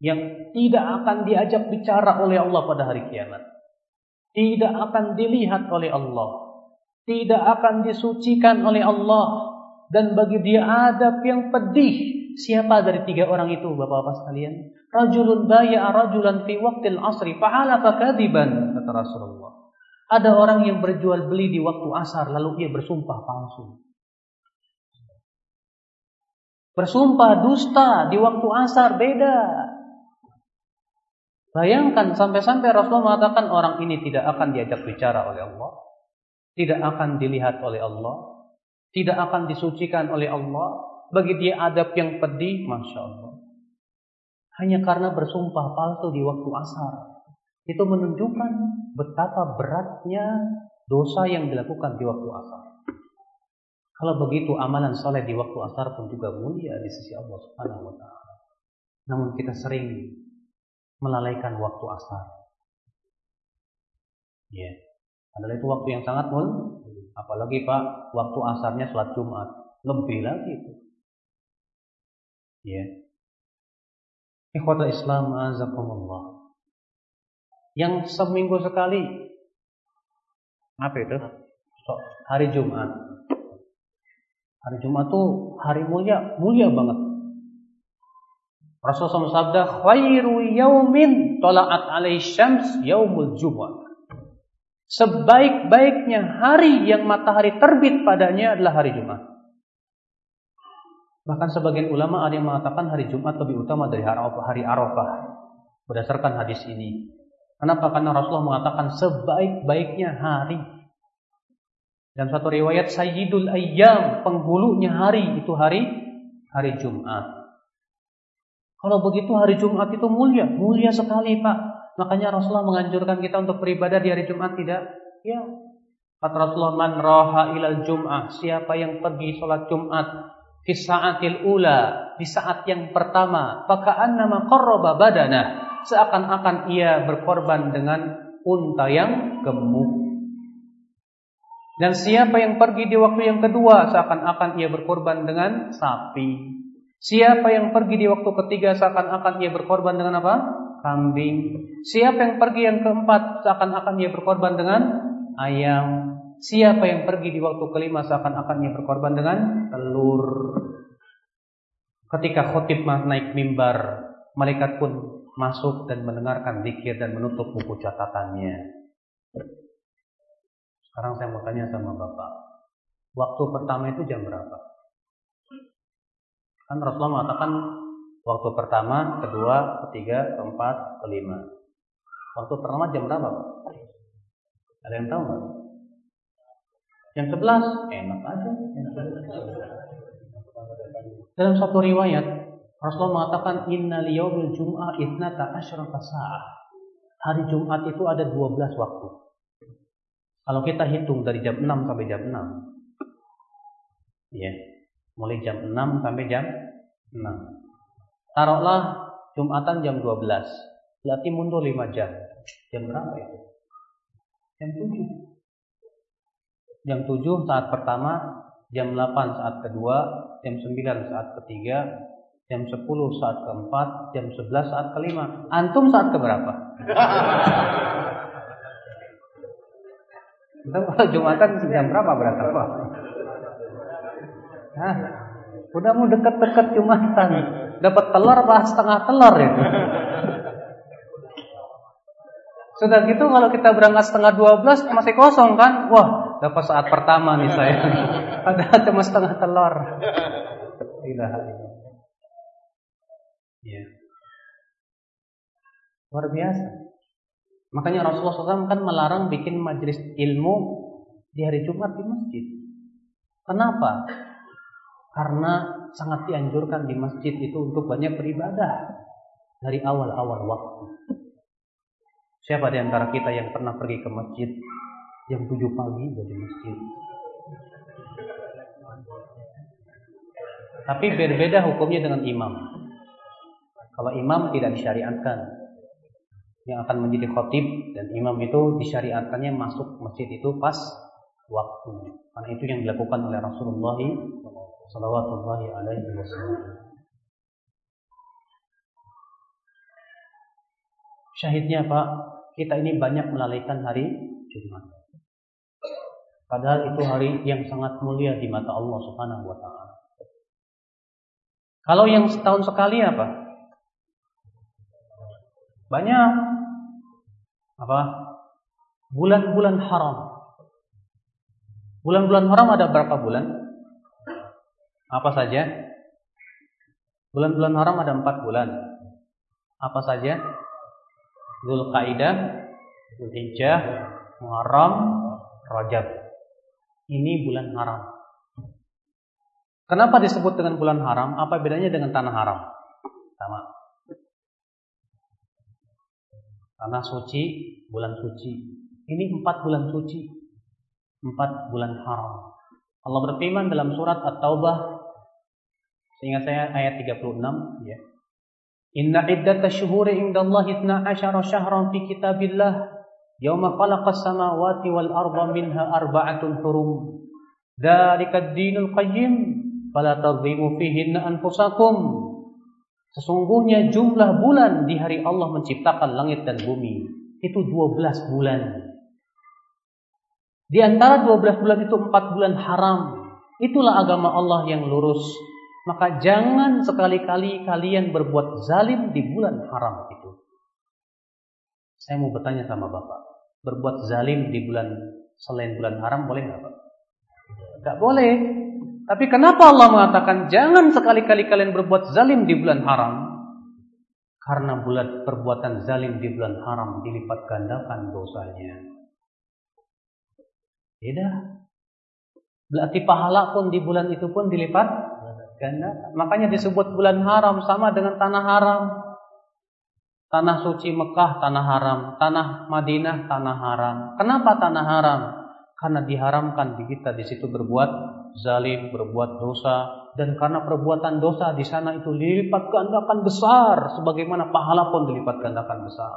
yang tidak akan diajak bicara oleh Allah pada hari kiamat tidak akan dilihat oleh Allah tidak akan disucikan oleh Allah dan bagi dia adab yang pedih siapa dari tiga orang itu Bapak-bapak sekalian rajulun baya rajulan fi waqtil asri fa'ala fakadiban kata Rasulullah ada orang yang berjual beli di waktu asar lalu ia bersumpah palsu. Bersumpah dusta di waktu asar beda. Bayangkan sampai-sampai Rasulullah mengatakan orang ini tidak akan diajak bicara oleh Allah. Tidak akan dilihat oleh Allah. Tidak akan disucikan oleh Allah. Bagi dia adab yang pedih, Masya Allah. Hanya karena bersumpah palsu di waktu asar. Itu menunjukkan betapa beratnya dosa yang dilakukan di waktu asar. Kalau begitu amalan soleh di waktu asar pun juga mulia di sisi Allah Subhanahu wa taala. Namun kita sering melalaikan waktu asar. Ya. Yeah. Adalah itu waktu yang sangat mulia. Apalagi Pak, waktu asarnya sholat Jumat. Lebih lagi itu. Ya. Yeah. Ikhwata Islam azakumullah yang seminggu sekali apa itu hari Jumat hari Jumat tuh hari mulia mulia banget Rasulullah SAW sabda, khairu yaumin tola'at alaih syams yaumul jum'ah. Sebaik-baiknya hari yang matahari terbit padanya adalah hari Jumat. Bahkan sebagian ulama ada yang mengatakan hari Jumat lebih utama dari hari Arafah. Berdasarkan hadis ini. Kenapa? Karena Rasulullah mengatakan sebaik-baiknya hari. Dan satu riwayat Sayyidul Ayyam, penghulunya hari itu hari hari Jumat. Kalau begitu hari Jumat itu mulia, mulia sekali Pak. Makanya Rasulullah menganjurkan kita untuk beribadah di hari Jumat tidak? Ya. Kata Rasulullah man roha ilal Jum'ah, siapa yang pergi sholat Jumat di saatil ula, di saat yang pertama, faka'an nama qarraba badana, seakan-akan ia berkorban dengan unta yang gemuk. Dan siapa yang pergi di waktu yang kedua, seakan-akan ia berkorban dengan sapi. Siapa yang pergi di waktu ketiga seakan-akan ia berkorban dengan apa? Kambing. Siapa yang pergi yang keempat seakan-akan ia berkorban dengan ayam. Siapa yang pergi di waktu kelima seakan-akan ia berkorban dengan telur. Ketika khotib naik mimbar, malaikat pun masuk dan mendengarkan zikir dan menutup buku catatannya. Sekarang saya mau tanya sama Bapak. Waktu pertama itu jam berapa? Kan Rasulullah mengatakan waktu pertama, kedua, ketiga, keempat, kelima. Waktu pertama jam berapa, Pak? Ada yang tahu nggak? Jam 11, enak aja. Dalam satu riwayat, Rasulullah mengatakan Inna liyawmil jum'ah itnata asyrata sa'ah. Hari Jumat itu ada 12 waktu. Kalau kita hitung dari jam 6 sampai jam 6. Ya. Mulai jam 6 sampai jam 6. Taruhlah Jumatan jam 12. Berarti mundur 5 jam. Jam berapa itu? Jam 7. Jam 7 saat pertama, jam 8 saat kedua, jam 9 saat ketiga, jam 10 saat keempat, jam 11 saat kelima. Antum saat keberapa? Kita kalau Jumatan jam berapa berangkat Pak? Hah? Udah mau deket-deket Jumatan. Dapat telur apa setengah telur ya? Sudah gitu kalau kita berangkat setengah 12 masih kosong kan? Wah, dapat saat pertama nih saya. Ada cuma setengah telur. Ilaha Ya. Luar biasa. Makanya Rasulullah SAW kan melarang bikin majelis ilmu di hari Jumat di masjid. Kenapa? Karena sangat dianjurkan di masjid itu untuk banyak beribadah dari awal-awal waktu. Siapa di antara kita yang pernah pergi ke masjid yang tujuh pagi dari masjid? Tapi berbeda hukumnya dengan imam. Kalau imam tidak disyariatkan, yang akan menjadi khotib dan imam itu disyariatkannya masuk masjid itu pas waktu. Karena itu yang dilakukan oleh Rasulullah sallallahu alaihi wasallam. Syahidnya Pak, kita ini banyak melalaikan hari Jumat. Padahal itu hari yang sangat mulia di mata Allah Subhanahu wa taala. Kalau yang setahun sekali apa? Banyak apa? Bulan-bulan haram. Bulan-bulan haram ada berapa bulan? Apa saja? Bulan-bulan haram ada empat bulan. Apa saja? Zulkaidah, Zulhijjah, Muharram, Rajab. Ini bulan haram. Kenapa disebut dengan bulan haram? Apa bedanya dengan tanah haram? Sama. Tanah suci, bulan suci. Ini empat bulan suci. Empat bulan haram. Allah berfirman dalam surat At-Taubah Seingat saya ayat 36 ya. Inna iddata syuhuri indallahi 12 syahran fi kitabillah yawma khalaqas samawati wal arda minha arba'atun hurum. Dzalika ad-dinul qayyim fala tadhimu fihinna anfusakum. Sesungguhnya jumlah bulan di hari Allah menciptakan langit dan bumi itu 12 bulan. Di antara 12 bulan itu 4 bulan haram. Itulah agama Allah yang lurus maka jangan sekali-kali kalian berbuat zalim di bulan haram itu. Saya mau bertanya sama Bapak, berbuat zalim di bulan selain bulan haram boleh nggak Pak? Nggak boleh. Tapi kenapa Allah mengatakan jangan sekali-kali kalian berbuat zalim di bulan haram? Karena bulan perbuatan zalim di bulan haram dilipat gandakan dosanya. Beda. Berarti pahala pun di bulan itu pun dilipat gandakan. Makanya disebut bulan haram sama dengan tanah haram. Tanah suci Mekah tanah haram, tanah Madinah tanah haram. Kenapa tanah haram? Karena diharamkan di kita di situ berbuat zalim, berbuat dosa, dan karena perbuatan dosa di sana itu dilipat gandakan besar, sebagaimana pahala pun dilipat gandakan besar.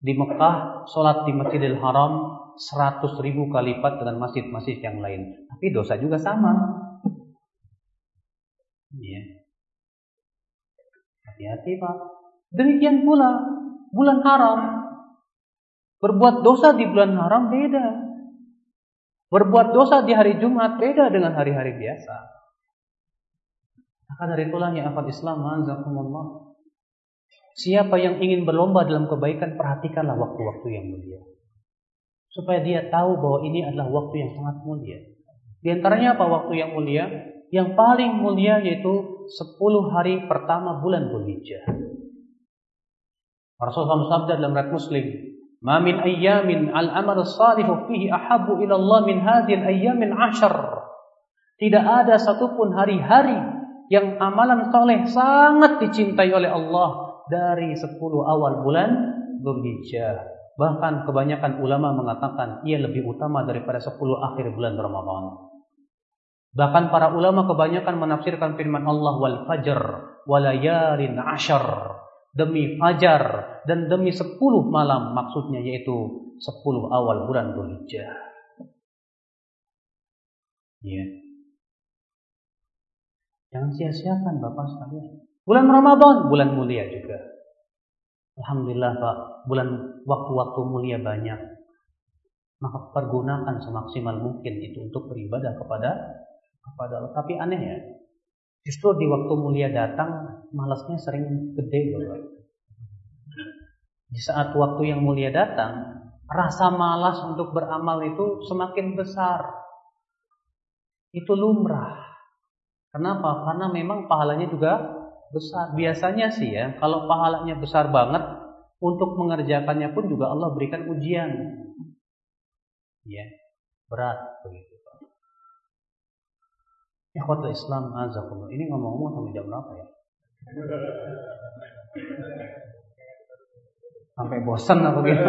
Di Mekah, sholat di Masjidil Haram 100 ribu kali lipat dengan masjid-masjid yang lain. Tapi dosa juga sama. Ya. Hati-hati Pak. Demikian pula bulan haram. Berbuat dosa di bulan haram beda. Berbuat dosa di hari Jumat beda dengan hari-hari biasa. Maka dari itulah yang akal Islam, azakumullah. Siapa yang ingin berlomba dalam kebaikan, perhatikanlah waktu-waktu yang mulia. Supaya dia tahu bahwa ini adalah waktu yang sangat mulia. Di antaranya apa waktu yang mulia? Yang paling mulia yaitu 10 hari pertama bulan Dzulhijjah. Rasulullah SAW dalam riwayat Muslim, Ma min ayyamin al-amal salihu fihi ahabbu ila Allah min hadhihi ayyamin ashar. Tidak ada satupun hari-hari yang amalan soleh sangat dicintai oleh Allah dari 10 awal bulan Dzulhijjah. Bahkan kebanyakan ulama mengatakan ia lebih utama daripada 10 akhir bulan Ramadan. Bahkan para ulama kebanyakan menafsirkan firman Allah wal fajr walayalin ashar demi fajar dan demi sepuluh malam maksudnya yaitu sepuluh awal bulan Dzulhijjah. Ya. Jangan sia-siakan Bapak sekalian. Bulan Ramadan, bulan mulia juga. Alhamdulillah Pak, bulan waktu-waktu mulia banyak. Maka pergunakan semaksimal mungkin itu untuk beribadah kepada kepada Allah. Tapi aneh ya, Justru di waktu mulia datang, malasnya sering gede Bapak. Di saat waktu yang mulia datang, rasa malas untuk beramal itu semakin besar. Itu lumrah. Kenapa? Karena memang pahalanya juga besar. Biasanya sih ya, kalau pahalanya besar banget, untuk mengerjakannya pun juga Allah berikan ujian. Ya, berat begitu. Ikhwatul Islam azakumullah. Ini ngomong-ngomong sampai jam berapa ya? Sampai bosan apa gitu.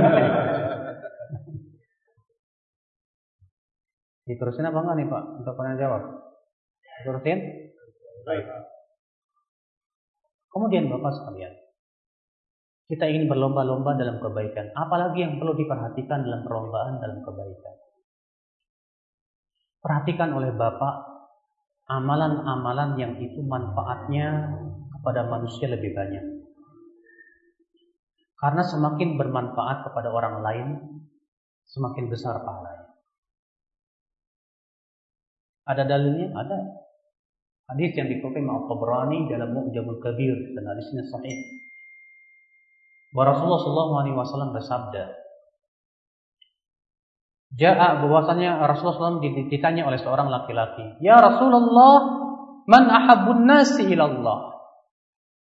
Diterusin apa enggak nih Pak? Untuk pernah jawab. Diterusin? Baik. Kemudian Bapak sekalian, kita ingin berlomba-lomba dalam kebaikan. Apalagi yang perlu diperhatikan dalam perlombaan dalam kebaikan. Perhatikan oleh Bapak amalan-amalan yang itu manfaatnya kepada manusia lebih banyak. Karena semakin bermanfaat kepada orang lain, semakin besar pahalanya. Ada dalilnya? Ada. Hadis yang dikutip Imam Tabrani dalam Mu'jamul Kabir dan hadisnya sahih. Bahwa Rasulullah SAW bersabda, Ja'a bahwasanya Rasulullah SAW ditanya oleh seorang laki-laki, "Ya Rasulullah, man ahabbun nasi ilallah?"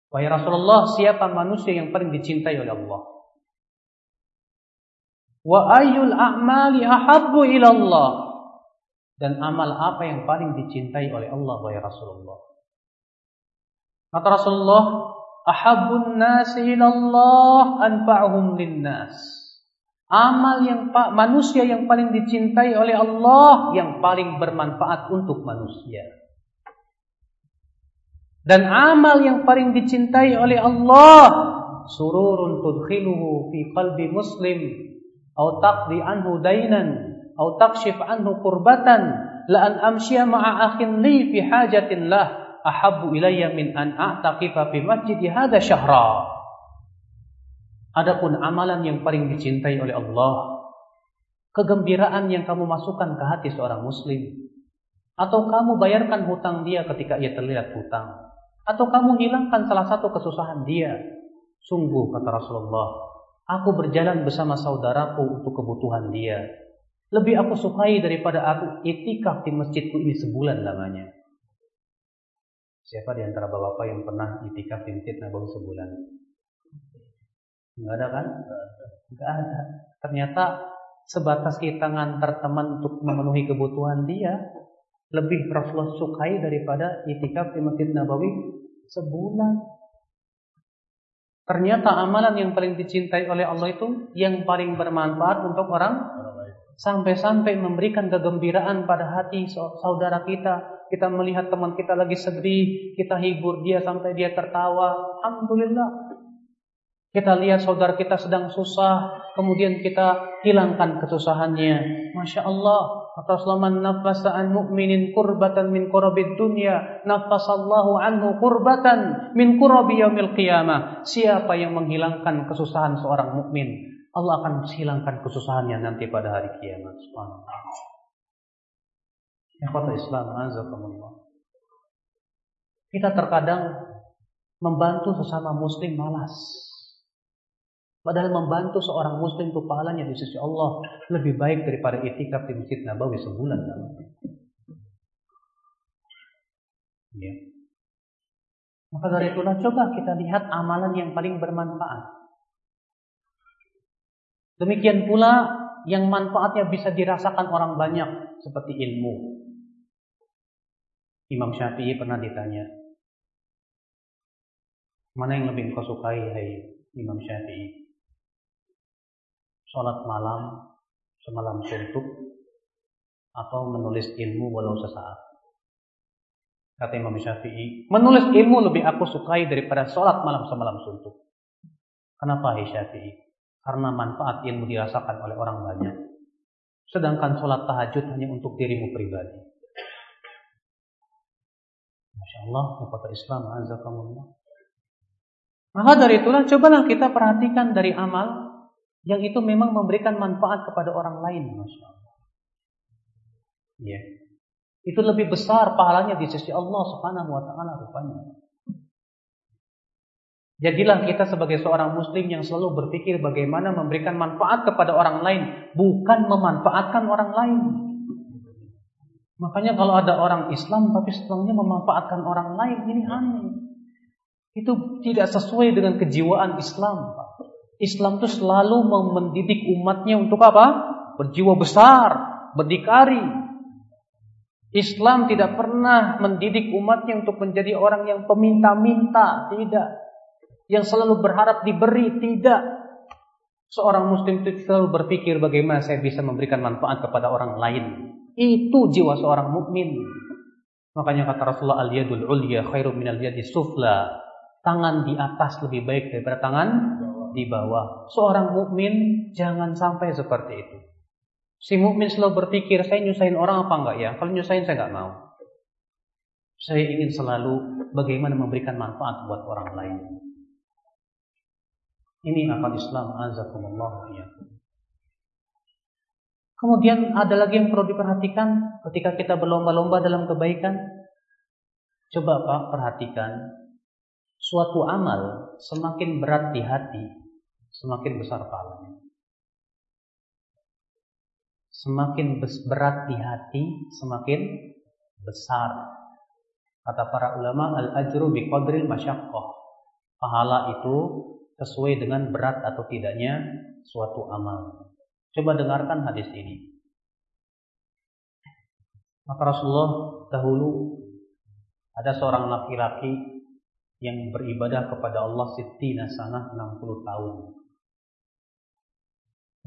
Wahai Rasulullah, siapa manusia yang paling dicintai oleh Allah? Wa ayyul a'mali ahabbu ilallah? Dan amal apa yang paling dicintai oleh Allah wahai Rasulullah? Kata Rasulullah, ahabbun nasi ilallah anfa'uhum linnas. Amal yang manusia yang paling dicintai oleh Allah yang paling bermanfaat untuk manusia. Dan amal yang paling dicintai oleh Allah sururun tudkhiluhu fi qalbi muslim. Atau taqdi anhu dainan atau takshif anhu kurbatan la an amshiya ma'a akhin li fi hajatin lah. Ahabbu ilayya min an a'taqifa fi masjid hadha syahra. Adapun amalan yang paling dicintai oleh Allah, kegembiraan yang kamu masukkan ke hati seorang muslim, Atau kamu bayarkan hutang dia ketika ia terlihat hutang. Atau kamu hilangkan salah satu kesusahan dia. Sungguh kata Rasulullah, aku berjalan bersama saudaraku untuk kebutuhan dia. Lebih aku sukai daripada aku itikaf di masjidku ini sebulan lamanya. Siapa di antara bapak-bapak yang pernah itikaf di masjid Nabawi sebulan? Enggak ada kan? Enggak ada. Ternyata sebatas kita ngantar teman untuk memenuhi kebutuhan dia, lebih Rasulullah sukai daripada itikaf di Masjid Nabawi sebulan. Ternyata amalan yang paling dicintai oleh Allah itu yang paling bermanfaat untuk orang sampai-sampai memberikan kegembiraan pada hati saudara kita. Kita melihat teman kita lagi sedih, kita hibur dia sampai dia tertawa. Alhamdulillah. Kita lihat saudara kita sedang susah, kemudian kita hilangkan kesusahannya. Masya Allah, Rasulullah nafasa an mu'minin kurbatan min kurabid dunya, nafasallahu anhu kurbatan min kurabi yaumil qiyamah. Siapa yang menghilangkan kesusahan seorang mukmin, Allah akan hilangkan kesusahannya nanti pada hari kiamat. Subhanallah. Islam, azakumullah. Kita terkadang membantu sesama muslim malas. Padahal membantu seorang muslim itu pahalanya di sisi Allah lebih baik daripada itikaf di Masjid Nabawi sebulan Ya. Maka dari itulah coba kita lihat amalan yang paling bermanfaat. Demikian pula yang manfaatnya bisa dirasakan orang banyak seperti ilmu. Imam Syafi'i pernah ditanya, mana yang lebih kau sukai, hai Imam Syafi'i? Sholat malam semalam suntuk atau menulis ilmu walau sesaat. Kata Imam Syafi'i, menulis ilmu lebih aku sukai daripada sholat malam semalam suntuk. Kenapa hai Syafi'i? Karena manfaat ilmu dirasakan oleh orang banyak. Sedangkan sholat tahajud hanya untuk dirimu pribadi. Masya Allah, kepada Islam, azakumullah. Maka dari itulah cobalah kita perhatikan dari amal yang itu memang memberikan manfaat kepada orang lain, masya Allah. Ya. Itu lebih besar pahalanya di sisi Allah Subhanahu wa taala rupanya. Jadilah kita sebagai seorang muslim yang selalu berpikir bagaimana memberikan manfaat kepada orang lain, bukan memanfaatkan orang lain. Makanya kalau ada orang Islam tapi setelahnya memanfaatkan orang lain, ini aneh. Itu tidak sesuai dengan kejiwaan Islam. Islam itu selalu mendidik umatnya untuk apa? Berjiwa besar, berdikari. Islam tidak pernah mendidik umatnya untuk menjadi orang yang peminta-minta, tidak. Yang selalu berharap diberi, tidak. Seorang muslim itu selalu berpikir bagaimana saya bisa memberikan manfaat kepada orang lain. Itu jiwa seorang mukmin. Makanya kata Rasulullah al-yadul ulya khairu minal yadi sufla. Tangan di atas lebih baik daripada tangan di bawah. Seorang mukmin jangan sampai seperti itu. Si mukmin selalu berpikir, saya nyusahin orang apa enggak ya? Kalau nyusahin saya enggak mau. Saya ingin selalu bagaimana memberikan manfaat buat orang lain. Ini akal Islam azakumullah ya. Kemudian ada lagi yang perlu diperhatikan ketika kita berlomba-lomba dalam kebaikan. Coba Pak perhatikan suatu amal semakin berat di hati semakin besar pahalanya. Semakin berat di hati, semakin besar. Kata para ulama, al-ajru bi qadril masyaqqah. Pahala itu sesuai dengan berat atau tidaknya suatu amal. Coba dengarkan hadis ini. Maka Rasulullah dahulu ada seorang laki-laki yang beribadah kepada Allah sittina sanah 60 tahun.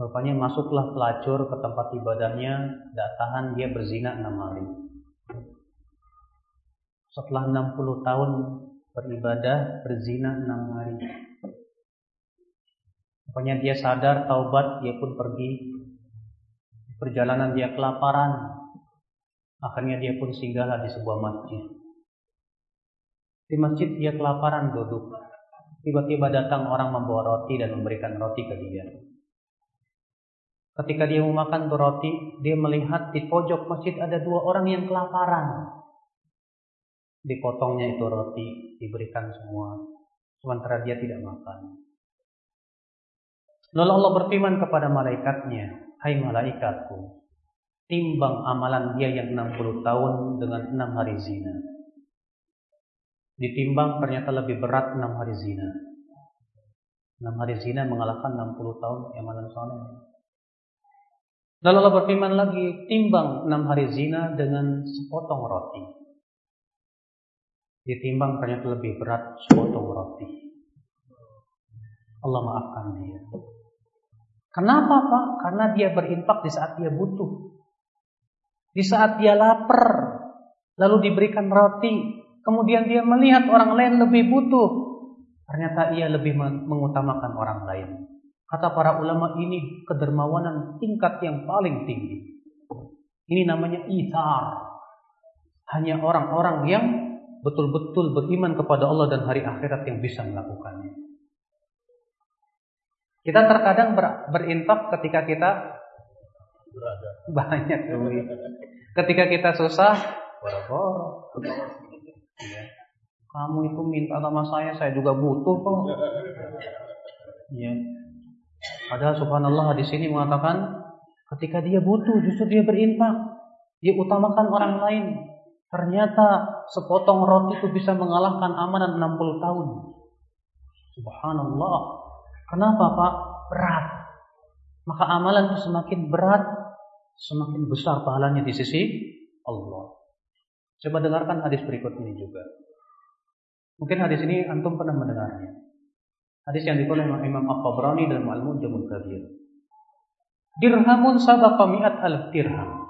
Rupanya masuklah pelacur ke tempat ibadahnya, tidak tahan dia berzina enam hari. Setelah 60 tahun beribadah, berzina enam hari. Rupanya dia sadar, taubat, dia pun pergi. Perjalanan dia kelaparan. Akhirnya dia pun singgahlah di sebuah masjid. Di masjid dia kelaparan duduk. Tiba-tiba datang orang membawa roti dan memberikan roti ke dia. Ketika dia mau makan roti, dia melihat di pojok masjid ada dua orang yang kelaparan. Dipotongnya itu roti, diberikan semua. Sementara dia tidak makan. Lalu Allah berfirman kepada malaikatnya, Hai malaikatku, timbang amalan dia yang 60 tahun dengan 6 hari zina. Ditimbang ternyata lebih berat 6 hari zina. 6 hari zina mengalahkan 60 tahun amalan soleh. Lalu Allah berfirman lagi, timbang 6 hari zina dengan sepotong roti. Ditimbang ternyata lebih berat sepotong roti. Allah maafkan dia. Kenapa Pak? Karena dia berinfak di saat dia butuh. Di saat dia lapar, lalu diberikan roti, kemudian dia melihat orang lain lebih butuh. Ternyata ia lebih mengutamakan orang lain. Kata para ulama ini kedermawanan tingkat yang paling tinggi. Ini namanya ithar. Hanya orang-orang yang betul-betul beriman kepada Allah dan hari akhirat yang bisa melakukannya. Kita terkadang ber, berinfak ketika kita Berada. banyak duit. Ketika kita susah. Kamu itu minta sama saya, saya juga butuh kok. Ya. Padahal subhanallah di sini mengatakan ketika dia butuh justru dia berinfak. Dia utamakan orang lain. Ternyata sepotong roti itu bisa mengalahkan amanah 60 tahun. Subhanallah. Kenapa Pak? Berat. Maka amalan itu semakin berat, semakin besar pahalanya di sisi Allah. Coba dengarkan hadis berikut ini juga. Mungkin hadis ini antum pernah mendengarnya. Hadis yang oleh Imam Al-Tabrani dalam Al-Mujamul Kabir. Dirhamun sabaqa mi'at alf dirham.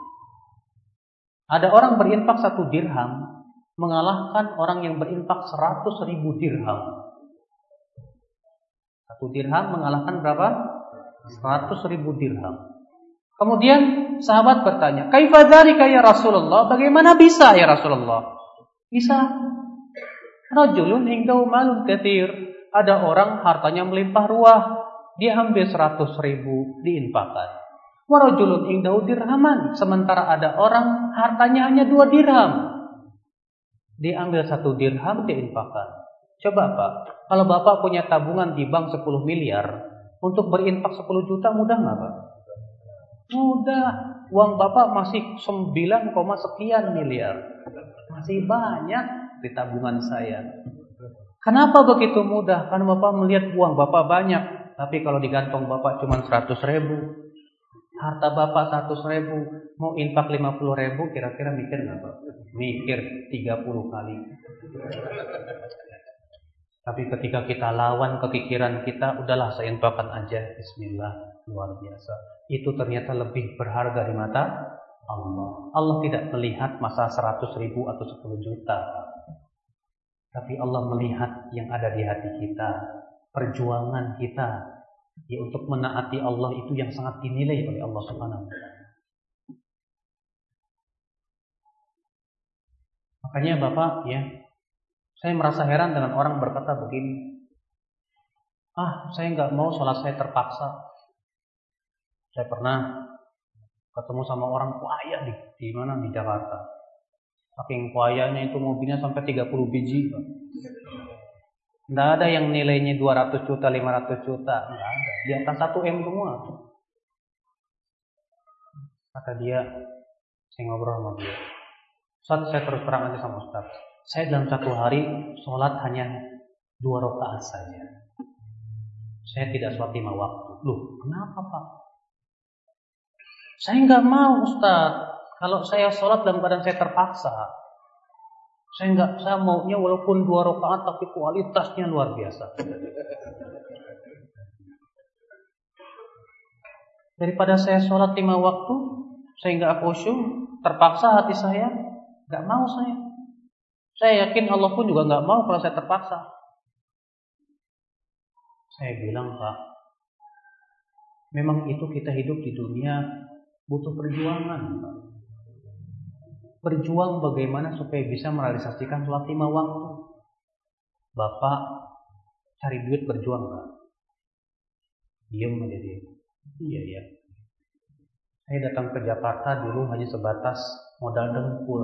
Ada orang berinfak satu dirham mengalahkan orang yang berinfak seratus ribu dirham. Satu dirham mengalahkan berapa? 100 ribu dirham. Kemudian sahabat bertanya, Kaifadzalika ya Rasulullah? Bagaimana bisa ya Rasulullah? Bisa. Rajulun ingkau malun kathir. Ada orang hartanya melimpah ruah. Dia ambil 100 ribu diinfakkan. Warajulun ingdahu dirhaman. Sementara ada orang hartanya hanya dua dirham. Dia ambil satu dirham diinfakkan. Coba Pak, kalau Bapak punya tabungan di bank 10 miliar, untuk berinfak 10 juta mudah nggak Pak? Mudah. Uang Bapak masih 9, sekian miliar. Masih banyak di tabungan saya. Kenapa begitu mudah? Karena Bapak melihat uang Bapak banyak. Tapi kalau di kantong Bapak cuma 100 ribu. Harta Bapak 100 ribu. Mau infak 50 ribu kira-kira mikir nggak Pak? Mikir 30 kali. Tapi ketika kita lawan kepikiran kita, udahlah saya infakkan aja. Bismillah, luar biasa. Itu ternyata lebih berharga di mata Allah. Allah tidak melihat masa 100 ribu atau 10 juta. Tapi Allah melihat yang ada di hati kita. Perjuangan kita. Ya, untuk menaati Allah itu yang sangat dinilai oleh Allah Subhanahu wa Makanya Bapak ya saya merasa heran dengan orang berkata begini, ah saya nggak mau sholat saya terpaksa. Saya pernah ketemu sama orang kaya di, di mana di Jakarta. Saking kayanya itu mobilnya sampai 30 biji. Tidak ada yang nilainya 200 juta, 500 juta. Tidak ada. Di atas 1 M semua. Kata dia, saya ngobrol sama dia. Ustaz, saya terus terang aja sama Ustaz. Saya dalam satu hari sholat hanya dua rakaat saja. Saya tidak sholat lima waktu. Loh, kenapa Pak? Saya nggak mau Ustaz. Kalau saya sholat dalam keadaan saya terpaksa. Saya nggak, saya maunya walaupun dua rakaat tapi kualitasnya luar biasa. Daripada saya sholat lima waktu, saya nggak khusyuk, terpaksa hati saya, nggak mau saya. Saya yakin Allah pun juga nggak mau kalau saya terpaksa. Saya bilang Pak, memang itu kita hidup di dunia butuh perjuangan Pak. Berjuang bagaimana supaya bisa merealisasikan sholat lima waktu. Bapak cari duit berjuang Pak. Diam aja dia. Iya ya. Saya datang ke Jakarta dulu hanya sebatas modal dengkul.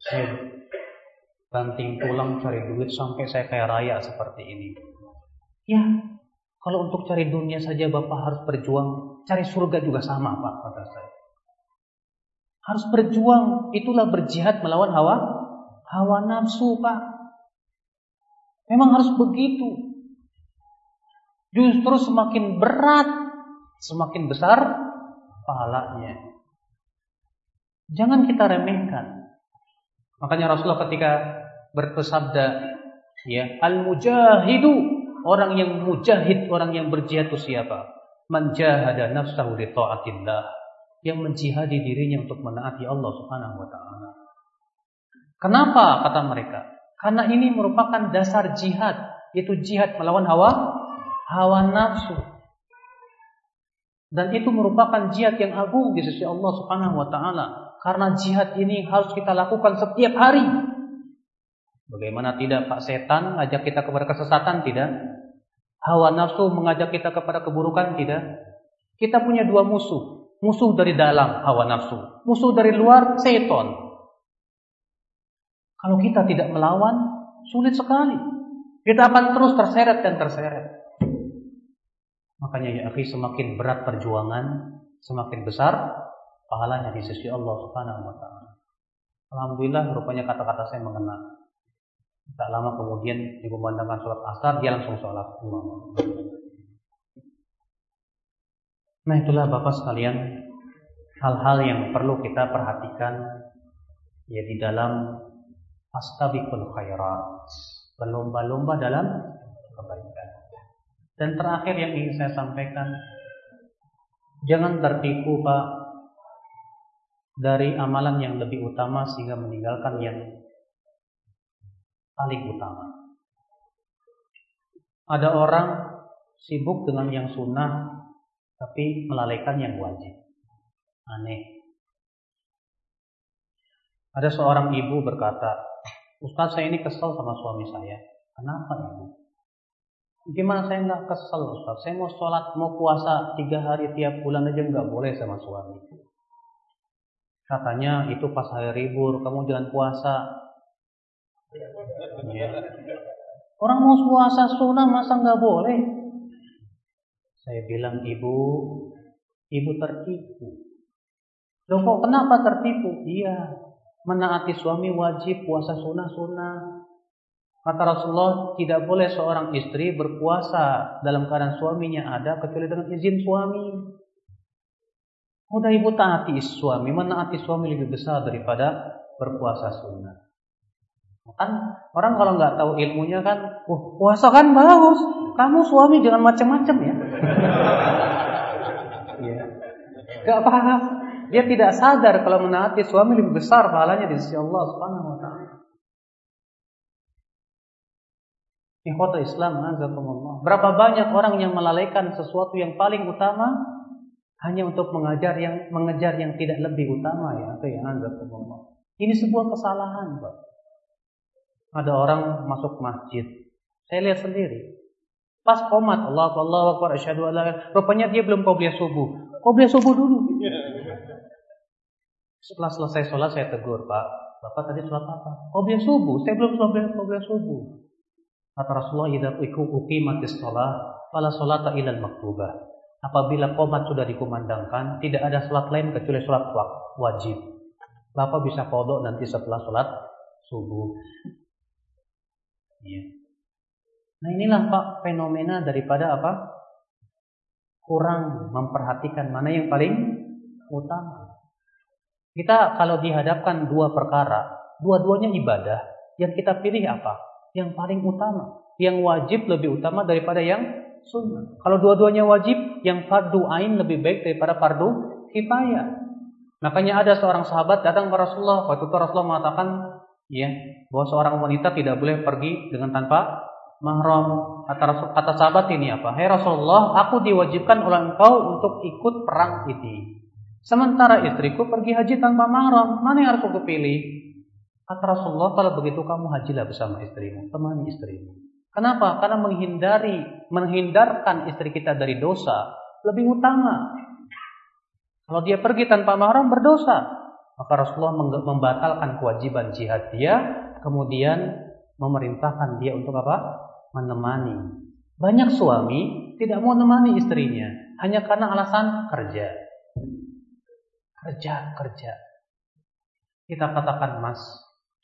Saya banting tulang cari duit sampai saya kaya raya seperti ini. Ya, kalau untuk cari dunia saja Bapak harus berjuang, cari surga juga sama Pak, kata saya. Harus berjuang, itulah berjihad melawan hawa hawa nafsu Pak. Memang harus begitu. Justru semakin berat, semakin besar pahalanya. Jangan kita remehkan. Makanya Rasulullah ketika bersabda, ya, al-mujahidu, orang yang mujahid, orang yang berjihad itu siapa? Man jahada nafsahu li ta'atillah. Yang menjihadi dirinya untuk menaati Allah Subhanahu wa taala. Kenapa kata mereka? Karena ini merupakan dasar jihad, yaitu jihad melawan hawa hawa nafsu. Dan itu merupakan jihad yang agung di sisi Allah Subhanahu wa taala. Karena jihad ini harus kita lakukan setiap hari. Bagaimana tidak Pak setan ngajak kita kepada kesesatan tidak? Hawa nafsu mengajak kita kepada keburukan tidak? Kita punya dua musuh. Musuh dari dalam hawa nafsu, musuh dari luar setan. Kalau kita tidak melawan, sulit sekali. Kita akan terus terseret dan terseret. Makanya ya akhi semakin berat perjuangan, semakin besar pahalanya di sisi Allah Subhanahu wa taala. Alhamdulillah rupanya kata-kata saya mengena. Tak lama kemudian dikumandangkan sholat asar, dia langsung sholat. Nah itulah Bapak sekalian hal-hal yang perlu kita perhatikan ya di dalam astabiqul khairat berlomba-lomba dalam kebaikan. Dan terakhir yang ingin saya sampaikan, jangan tertipu Pak dari amalan yang lebih utama sehingga meninggalkan yang paling utama. Ada orang sibuk dengan yang sunnah tapi melalaikan yang wajib. Aneh. Ada seorang ibu berkata, Ustaz saya ini kesal sama suami saya. Kenapa ibu? Gimana saya nggak kesel Ustaz? Saya mau sholat, mau puasa tiga hari tiap bulan aja nggak boleh sama suami. Katanya itu pas hari libur, kamu jangan puasa. Ya. Orang mau puasa sunnah masa nggak boleh? Saya bilang ibu, ibu tertipu. Loh kok kenapa tertipu? Iya, menaati suami wajib puasa sunnah sunnah. Kata Rasulullah, tidak boleh seorang istri berpuasa dalam keadaan suaminya ada kecuali dengan izin suami. Udah ibu taati suami, menaati suami lebih besar daripada berpuasa sunnah. Kan orang kalau nggak tahu ilmunya kan, uh, puasa kan bagus. Kamu suami jangan macam-macam ya. ya. Gak paham. Dia tidak sadar kalau menaati suami lebih besar pahalanya di sisi Allah Subhanahu wa taala. Ikhwata Islam, azakumullah. Berapa banyak orang yang melalaikan sesuatu yang paling utama hanya untuk mengajar yang mengejar yang tidak lebih utama ya, atau yang azakumullah. Ini sebuah kesalahan, Pak. Ada orang masuk masjid. Saya lihat sendiri. Pas komat Allah Allah Akbar asyhadu alla rupanya dia belum qabliyah subuh. Qabliyah subuh dulu. Setelah selesai sholat saya tegur, Pak. Bapak tadi sholat apa? Qabliyah subuh. Saya belum sholat qabliyah subuh. Kata Rasulullah, "Idza uqimatis shalah fala salata ilal maktubah." Apabila komat sudah dikumandangkan, tidak ada salat lain kecuali salat wajib. Bapak bisa kodok nanti setelah salat subuh. Ya. Nah inilah Pak fenomena daripada apa? Kurang memperhatikan mana yang paling utama. Kita kalau dihadapkan dua perkara, dua-duanya ibadah, yang kita pilih apa? yang paling utama. Yang wajib lebih utama daripada yang sunnah. Kalau dua-duanya wajib, yang fardu ain lebih baik daripada fardu kifayah. Makanya ada seorang sahabat datang ke Rasulullah. Waktu itu Rasulullah mengatakan, ya, bahwa seorang wanita tidak boleh pergi dengan tanpa mahram. Kata, kata sahabat ini apa? Hai Rasulullah, aku diwajibkan oleh engkau untuk ikut perang ini. Sementara istriku pergi haji tanpa mahram. Mana yang harus aku pilih? Kata Rasulullah, kalau begitu kamu hajilah bersama istrimu, temani istrimu. Kenapa? Karena menghindari, menghindarkan istri kita dari dosa lebih utama. Kalau dia pergi tanpa mahram berdosa. Maka Rasulullah membatalkan kewajiban jihad dia, kemudian memerintahkan dia untuk apa? Menemani. Banyak suami tidak mau menemani istrinya hanya karena alasan kerja. Kerja, kerja. Kita katakan, Mas,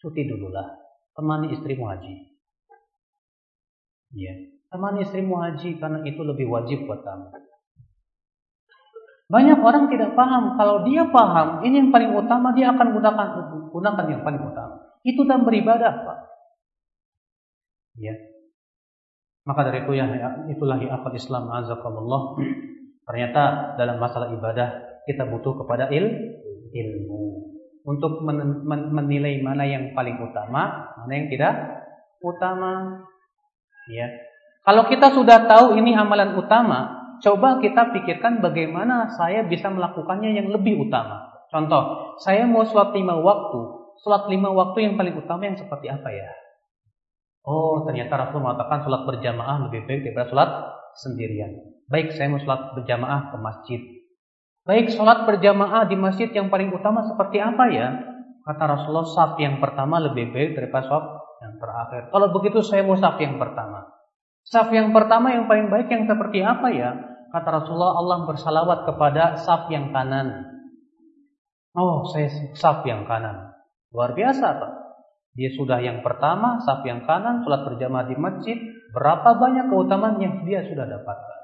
cuti dululah. Temani istrimu haji. Ya, temani istrimu haji karena itu lebih wajib buat kamu. Banyak orang tidak paham. Kalau dia paham, ini yang paling utama, dia akan gunakan gunakan yang paling utama. Itu dalam beribadah, Pak. Ya. Maka dari itu ya itulah ya akal Islam azakumullah. Ternyata dalam masalah ibadah kita butuh kepada il, ilmu untuk men, men, menilai mana yang paling utama, mana yang tidak utama. Ya. Kalau kita sudah tahu ini amalan utama, coba kita pikirkan bagaimana saya bisa melakukannya yang lebih utama. Contoh, saya mau sholat lima waktu. Sholat lima waktu yang paling utama yang seperti apa ya? Oh, ternyata Rasul mengatakan sholat berjamaah lebih baik daripada sholat sendirian. Baik, saya mau sholat berjamaah ke masjid. Baik, sholat berjamaah di masjid yang paling utama seperti apa ya? Kata Rasulullah, saf yang pertama lebih baik daripada saf yang terakhir. Kalau begitu saya mau saf yang pertama. Saf yang pertama yang paling baik yang seperti apa ya? Kata Rasulullah Allah bersalawat kepada saf yang kanan. Oh, saya saf yang kanan. Luar biasa Pak. Dia sudah yang pertama, saf yang kanan, sholat berjamaah di masjid. Berapa banyak keutamaan yang dia sudah dapatkan.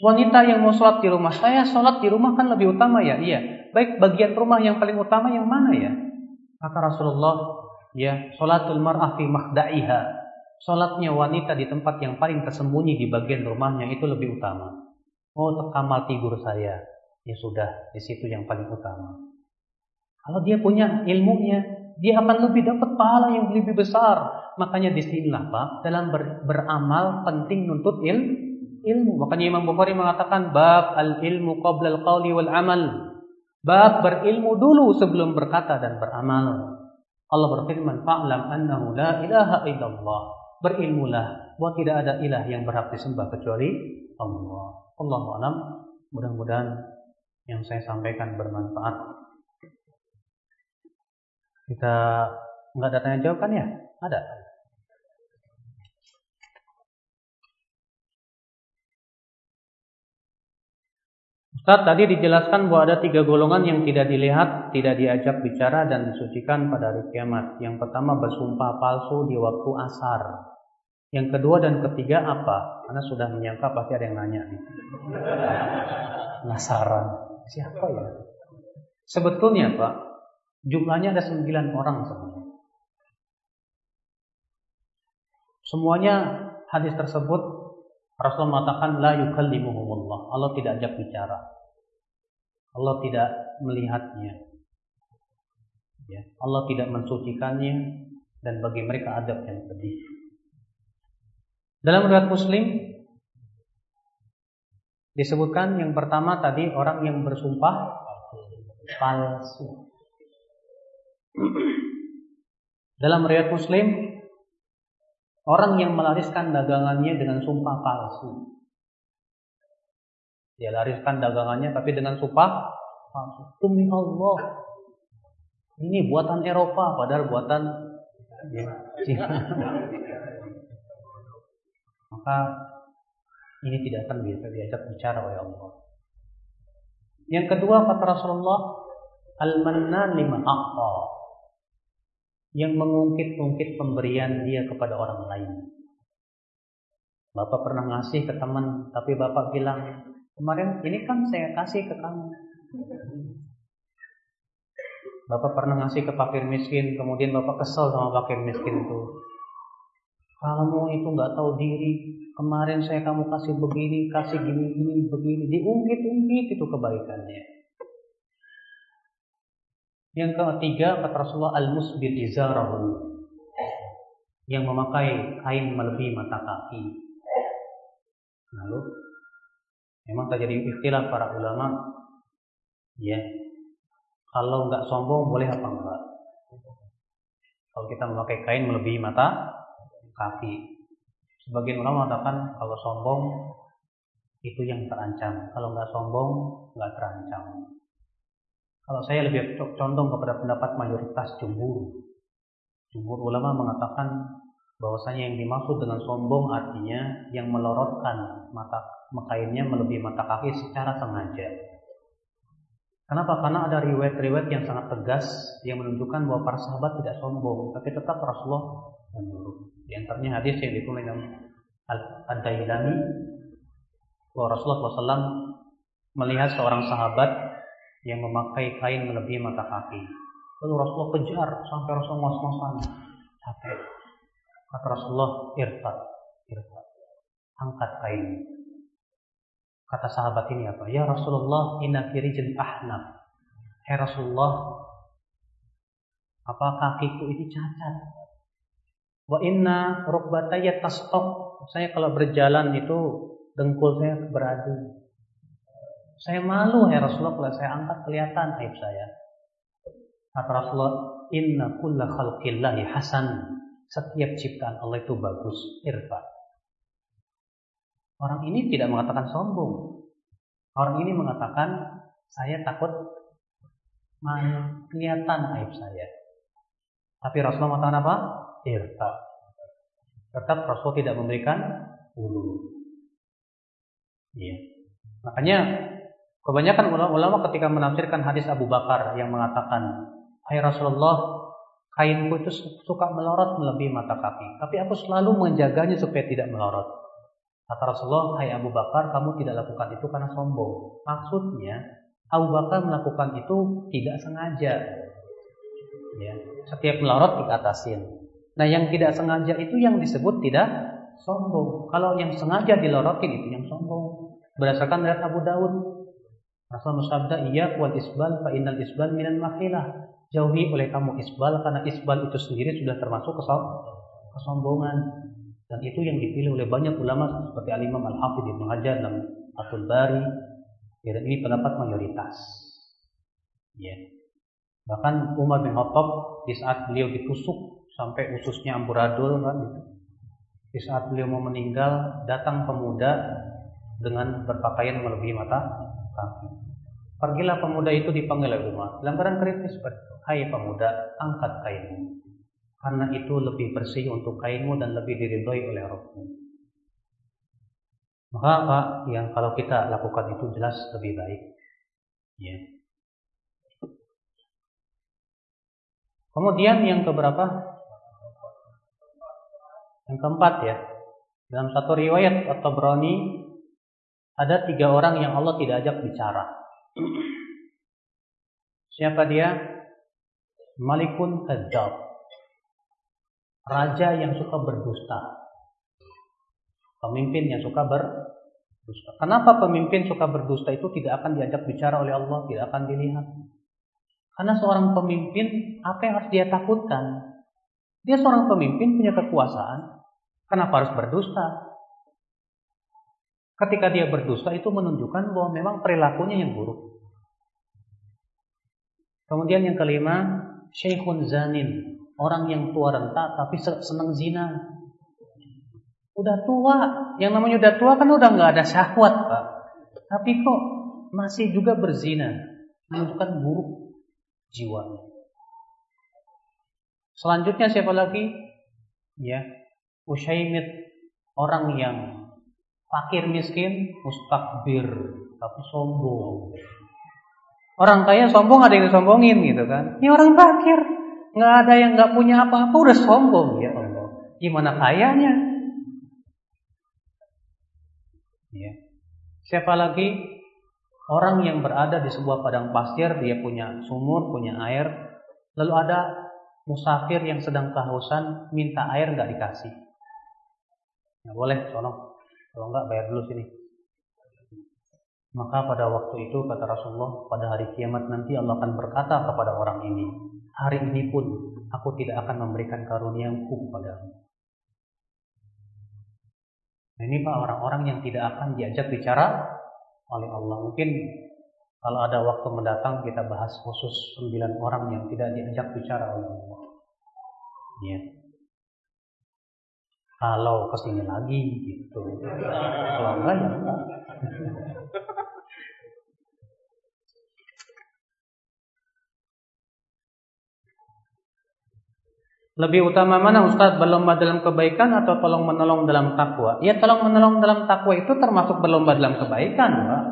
Wanita yang mau sholat di rumah, saya sholat di rumah kan lebih utama ya? Iya. Baik bagian rumah yang paling utama yang mana ya? Kata Rasulullah, ya, sholatul mar'ah fi mahda'iha. Sholatnya wanita di tempat yang paling tersembunyi di bagian rumahnya itu lebih utama. Oh, kamar tidur saya. Ya sudah, di situ yang paling utama. Kalau dia punya ilmunya, dia akan lebih dapat pahala yang lebih besar. Makanya di sinilah Pak, dalam ber, beramal penting nuntut il, ilmu. Makanya Imam Bukhari mengatakan bab al ilmu qabla al qawli wal amal. Bab berilmu dulu sebelum berkata dan beramal. Allah berfirman, "Fa'lam annahu la ilaha illallah." Berilmulah bahwa tidak ada ilah yang berhak disembah kecuali Allah. Allah alam. Mudah-mudahan yang saya sampaikan bermanfaat. Kita nggak ada tanya jawab kan ya? Ada. Ustaz tadi dijelaskan bahwa ada tiga golongan yang tidak dilihat, tidak diajak bicara dan disucikan pada hari kiamat. Yang pertama bersumpah palsu di waktu asar. Yang kedua dan ketiga apa? Karena sudah menyangka pasti ada yang nanya. Penasaran. Siapa ya? Sebetulnya Pak, jumlahnya ada sembilan orang sebenarnya. Semuanya hadis tersebut Rasul mengatakan la yukallimuhumullah. Allah tidak ajak bicara. Allah tidak melihatnya. Ya, Allah tidak mensucikannya dan bagi mereka adab yang pedih. Dalam riwayat Muslim disebutkan yang pertama tadi orang yang bersumpah palsu. Dalam riwayat Muslim Orang yang melariskan dagangannya dengan sumpah palsu. Dia lariskan dagangannya tapi dengan sumpah palsu. Demi Allah. Ini buatan Eropa padahal buatan Cina. Maka ini tidak akan bisa diajak bicara oleh Allah. Yang kedua kata Rasulullah, al-mannan lima yang mengungkit-ungkit pemberian dia kepada orang lain. Bapak pernah ngasih ke teman, tapi bapak bilang, kemarin ini kan saya kasih ke kamu. Bapak pernah ngasih ke fakir miskin, kemudian bapak kesel sama fakir miskin itu. Kamu itu nggak tahu diri. Kemarin saya kamu kasih begini, kasih gini, gini, begini. Diungkit-ungkit itu kebaikannya. Yang ketiga kata Rasulullah al-musbir izarahu yang memakai kain melebihi mata kaki. Lalu memang terjadi istilah para ulama ya kalau nggak sombong boleh apa enggak? Kalau kita memakai kain melebihi mata kaki. Sebagian ulama mengatakan kalau sombong itu yang terancam. Kalau nggak sombong, nggak terancam. Kalau saya lebih condong kepada pendapat mayoritas jumhur. Jumhur ulama mengatakan bahwasanya yang dimaksud dengan sombong artinya yang melorotkan mata kainnya melebihi mata kaki secara sengaja. Kenapa? Karena ada riwayat-riwayat yang sangat tegas yang menunjukkan bahwa para sahabat tidak sombong, tapi tetap Rasulullah menyuruh. Di antaranya hadis yang ditulis dalam Al-Dailami bahwa Rasulullah SAW melihat seorang sahabat yang memakai kain melebihi mata kaki. Lalu Rasulullah kejar sampai Rasulullah ngos-ngosan. Capek. Kata Rasulullah, irfat, irfat. Angkat kain. Kata sahabat ini apa? Ya Rasulullah, inna firijin ahnaf. Hai Rasulullah, apa kakiku ini cacat? Wa inna rukbataya tastok. Saya kalau berjalan itu dengkul saya beradu. Saya malu ya Rasulullah kalau saya angkat kelihatan aib saya. Kata Rasulullah, inna kulla khalqillahi hasan. Setiap ciptaan Allah itu bagus, irfa. Orang ini tidak mengatakan sombong. Orang ini mengatakan saya takut kelihatan aib saya. Tapi Rasulullah mengatakan apa? Irta. Tetap Rasul tidak memberikan ulu. Iya. Makanya kebanyakan ulama-ulama ketika menafsirkan hadis Abu Bakar yang mengatakan, "Hai Rasulullah, kainku itu suka melorot melebihi mata kaki, tapi aku selalu menjaganya supaya tidak melorot." Kata Rasulullah, hai Abu Bakar, kamu tidak lakukan itu karena sombong. Maksudnya, Abu Bakar melakukan itu tidak sengaja. Ya, setiap melorot dikatasin. Nah, yang tidak sengaja itu yang disebut tidak sombong. Kalau yang sengaja dilorotin itu yang sombong. Berdasarkan dari Abu Daud, Rasul bersabda, "Iya wal isbal fa innal isbal minan makhilah." Jauhi oleh kamu isbal karena isbal itu sendiri sudah termasuk kesombongan. Dan itu yang dipilih oleh banyak ulama seperti Al-Imam Al-Hafidh Ibnu Hajar dalam Fathul Bari. Ya, dan ini pendapat mayoritas. Ya. Bahkan Umar bin Khattab di saat beliau ditusuk sampai ususnya amburadul kan gitu. Di saat beliau mau meninggal, datang pemuda dengan berpakaian melebihi mata kaki. Pergilah pemuda itu dipanggil Umar. Dalam keadaan kritis, hai pemuda, angkat kainmu karena itu lebih bersih untuk kainmu dan lebih diridhoi oleh rohmu. Maka apa yang kalau kita lakukan itu jelas lebih baik. Ya. Kemudian yang keberapa? Yang keempat ya. Dalam satu riwayat atau berani ada tiga orang yang Allah tidak ajak bicara. Siapa dia? Malikun Kadzab raja yang suka berdusta. Pemimpin yang suka berdusta. Kenapa pemimpin suka berdusta itu tidak akan diajak bicara oleh Allah, tidak akan dilihat? Karena seorang pemimpin, apa yang harus dia takutkan? Dia seorang pemimpin punya kekuasaan. Kenapa harus berdusta? Ketika dia berdusta itu menunjukkan bahwa memang perilakunya yang buruk. Kemudian yang kelima, Syekhun Zanin. Orang yang tua renta tapi senang zina. Udah tua, yang namanya udah tua kan udah nggak ada syahwat pak. Tapi kok masih juga berzina, menunjukkan buruk jiwanya. Selanjutnya siapa lagi? Ya, Usyaimid orang yang fakir miskin, mustakbir tapi sombong. Orang kaya sombong ada yang disombongin gitu kan. Ini orang fakir nggak ada yang nggak punya apa-apa udah sombong ya Allah. Gimana kayanya? Ya. Siapa lagi? Orang yang berada di sebuah padang pasir, dia punya sumur, punya air, lalu ada musafir yang sedang kehausan, minta air nggak dikasih. Nggak boleh, tolong. Kalau nggak bayar dulu sini. Maka pada waktu itu kata Rasulullah, pada hari kiamat nanti Allah akan berkata kepada orang ini, hari ini pun aku tidak akan memberikan karuniaku kepadamu. Nah, ini pak orang-orang yang tidak akan diajak bicara oleh Allah. Mungkin kalau ada waktu mendatang kita bahas khusus sembilan orang yang tidak diajak bicara oleh Allah. Ya. Kalau ke sini lagi gitu. Kalau enggak ya. Lebih utama mana Ustaz berlomba dalam kebaikan atau tolong menolong dalam takwa? Ya tolong menolong dalam takwa itu termasuk berlomba dalam kebaikan, Pak.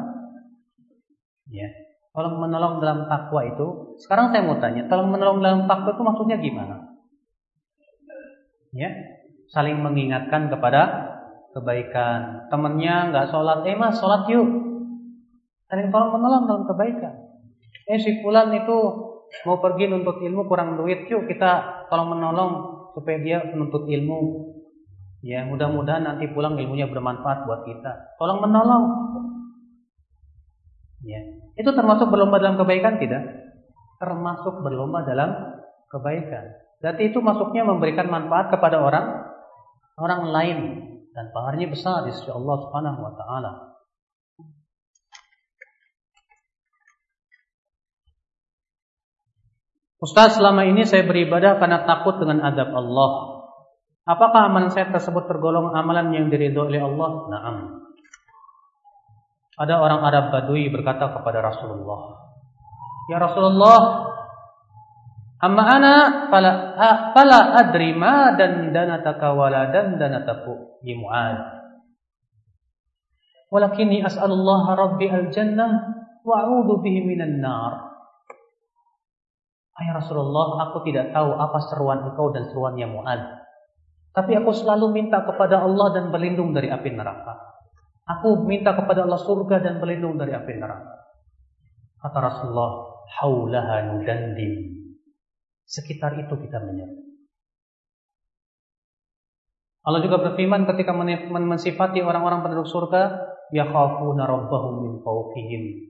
Ya. Tolong menolong dalam takwa itu. Sekarang saya mau tanya, tolong menolong dalam takwa itu maksudnya gimana? Ya, saling mengingatkan kepada kebaikan. Temennya nggak sholat, eh mas sholat yuk. Saling tolong menolong dalam kebaikan. Eh si fulan itu mau pergi nuntut ilmu kurang duit, yuk kita tolong menolong supaya dia menuntut ilmu. Ya, mudah-mudahan nanti pulang ilmunya bermanfaat buat kita. Tolong menolong. Ya. Itu termasuk berlomba dalam kebaikan tidak? Termasuk berlomba dalam kebaikan. Berarti itu masuknya memberikan manfaat kepada orang orang lain dan pahalanya besar di sisi Allah Subhanahu wa taala. Ustaz, selama ini saya beribadah karena takut dengan adab Allah. Apakah amalan saya tersebut tergolong amalan yang diridhoi oleh Allah? Naam. Ada orang Arab Badui berkata kepada Rasulullah, "Ya Rasulullah, amma ana fala fala adri ma dan danataka wala dan danataku ya Mu'ad. Walakinni as'alullah rabbi al-jannah wa a'udzu bihi minan nar." Hai Rasulullah, aku tidak tahu apa seruan engkau dan seruannya Mu'ad. Tapi aku selalu minta kepada Allah dan berlindung dari api neraka. Aku minta kepada Allah surga dan berlindung dari api neraka. Kata Rasulullah, haulaha nudandim. Sekitar itu kita menyerah. Allah juga berfirman ketika mensifati orang-orang penduduk surga, yakhafuna rabbahum min fawqihim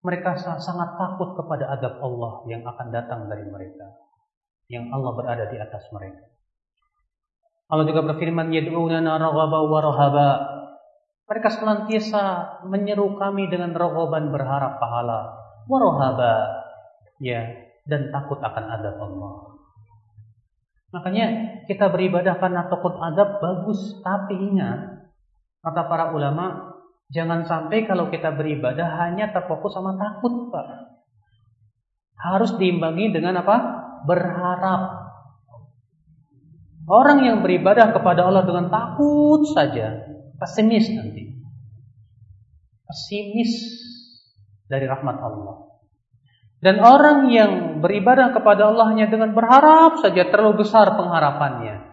mereka sangat takut kepada adab Allah yang akan datang dari mereka. Yang Allah berada di atas mereka. Allah juga berfirman, Yad'unana raghaba wa rahaba. Mereka senantiasa menyeru kami dengan raghaban berharap pahala. Warahaba. Ya, dan takut akan adab Allah. Makanya kita beribadah karena takut adab bagus, tapi ingat kata para ulama Jangan sampai kalau kita beribadah hanya terfokus sama takut, Pak. Harus diimbangi dengan apa? Berharap. Orang yang beribadah kepada Allah dengan takut saja, pesimis nanti. Pesimis dari rahmat Allah. Dan orang yang beribadah kepada Allah hanya dengan berharap saja terlalu besar pengharapannya.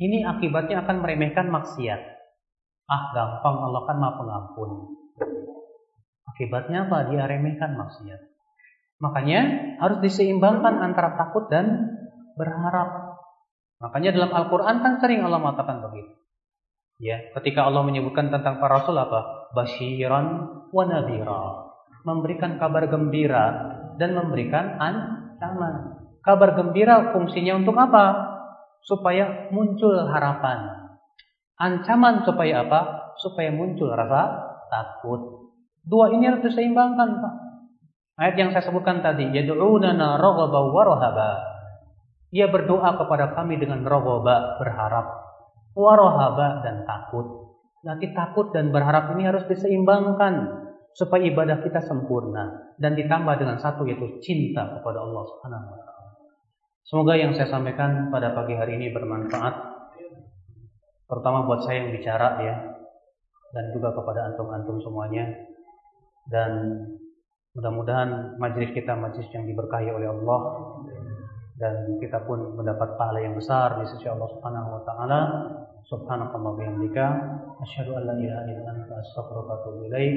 Ini akibatnya akan meremehkan maksiat. Ah gampang Allah kan maha pengampun. Akibatnya apa? Dia remehkan maksiat. Makanya harus diseimbangkan antara takut dan berharap. Makanya dalam Al-Quran kan sering Allah mengatakan begitu. Ya, ketika Allah menyebutkan tentang para rasul apa? Basyiran wa nadhira. Memberikan kabar gembira dan memberikan ancaman. Kabar gembira fungsinya untuk apa? Supaya muncul harapan. Ancaman supaya apa? Supaya muncul rasa takut. Dua ini harus diseimbangkan, Pak. Ayat yang saya sebutkan tadi, yad'unana raghaba wa rahaba. Ia berdoa kepada kami dengan raghaba, berharap, wa dan takut. Nanti takut dan berharap ini harus diseimbangkan supaya ibadah kita sempurna dan ditambah dengan satu yaitu cinta kepada Allah Subhanahu wa taala. Semoga yang saya sampaikan pada pagi hari ini bermanfaat. Terutama buat saya yang bicara ya dan juga kepada antum-antum semuanya. Dan mudah-mudahan majelis kita majelis yang diberkahi oleh Allah dan kita pun mendapat pahala yang besar di sisi Allah Subhanahu wa taala. Subhanakallah bihamdika asyhadu an la ilaha illa anta astaghfiruka wa atubu ilaik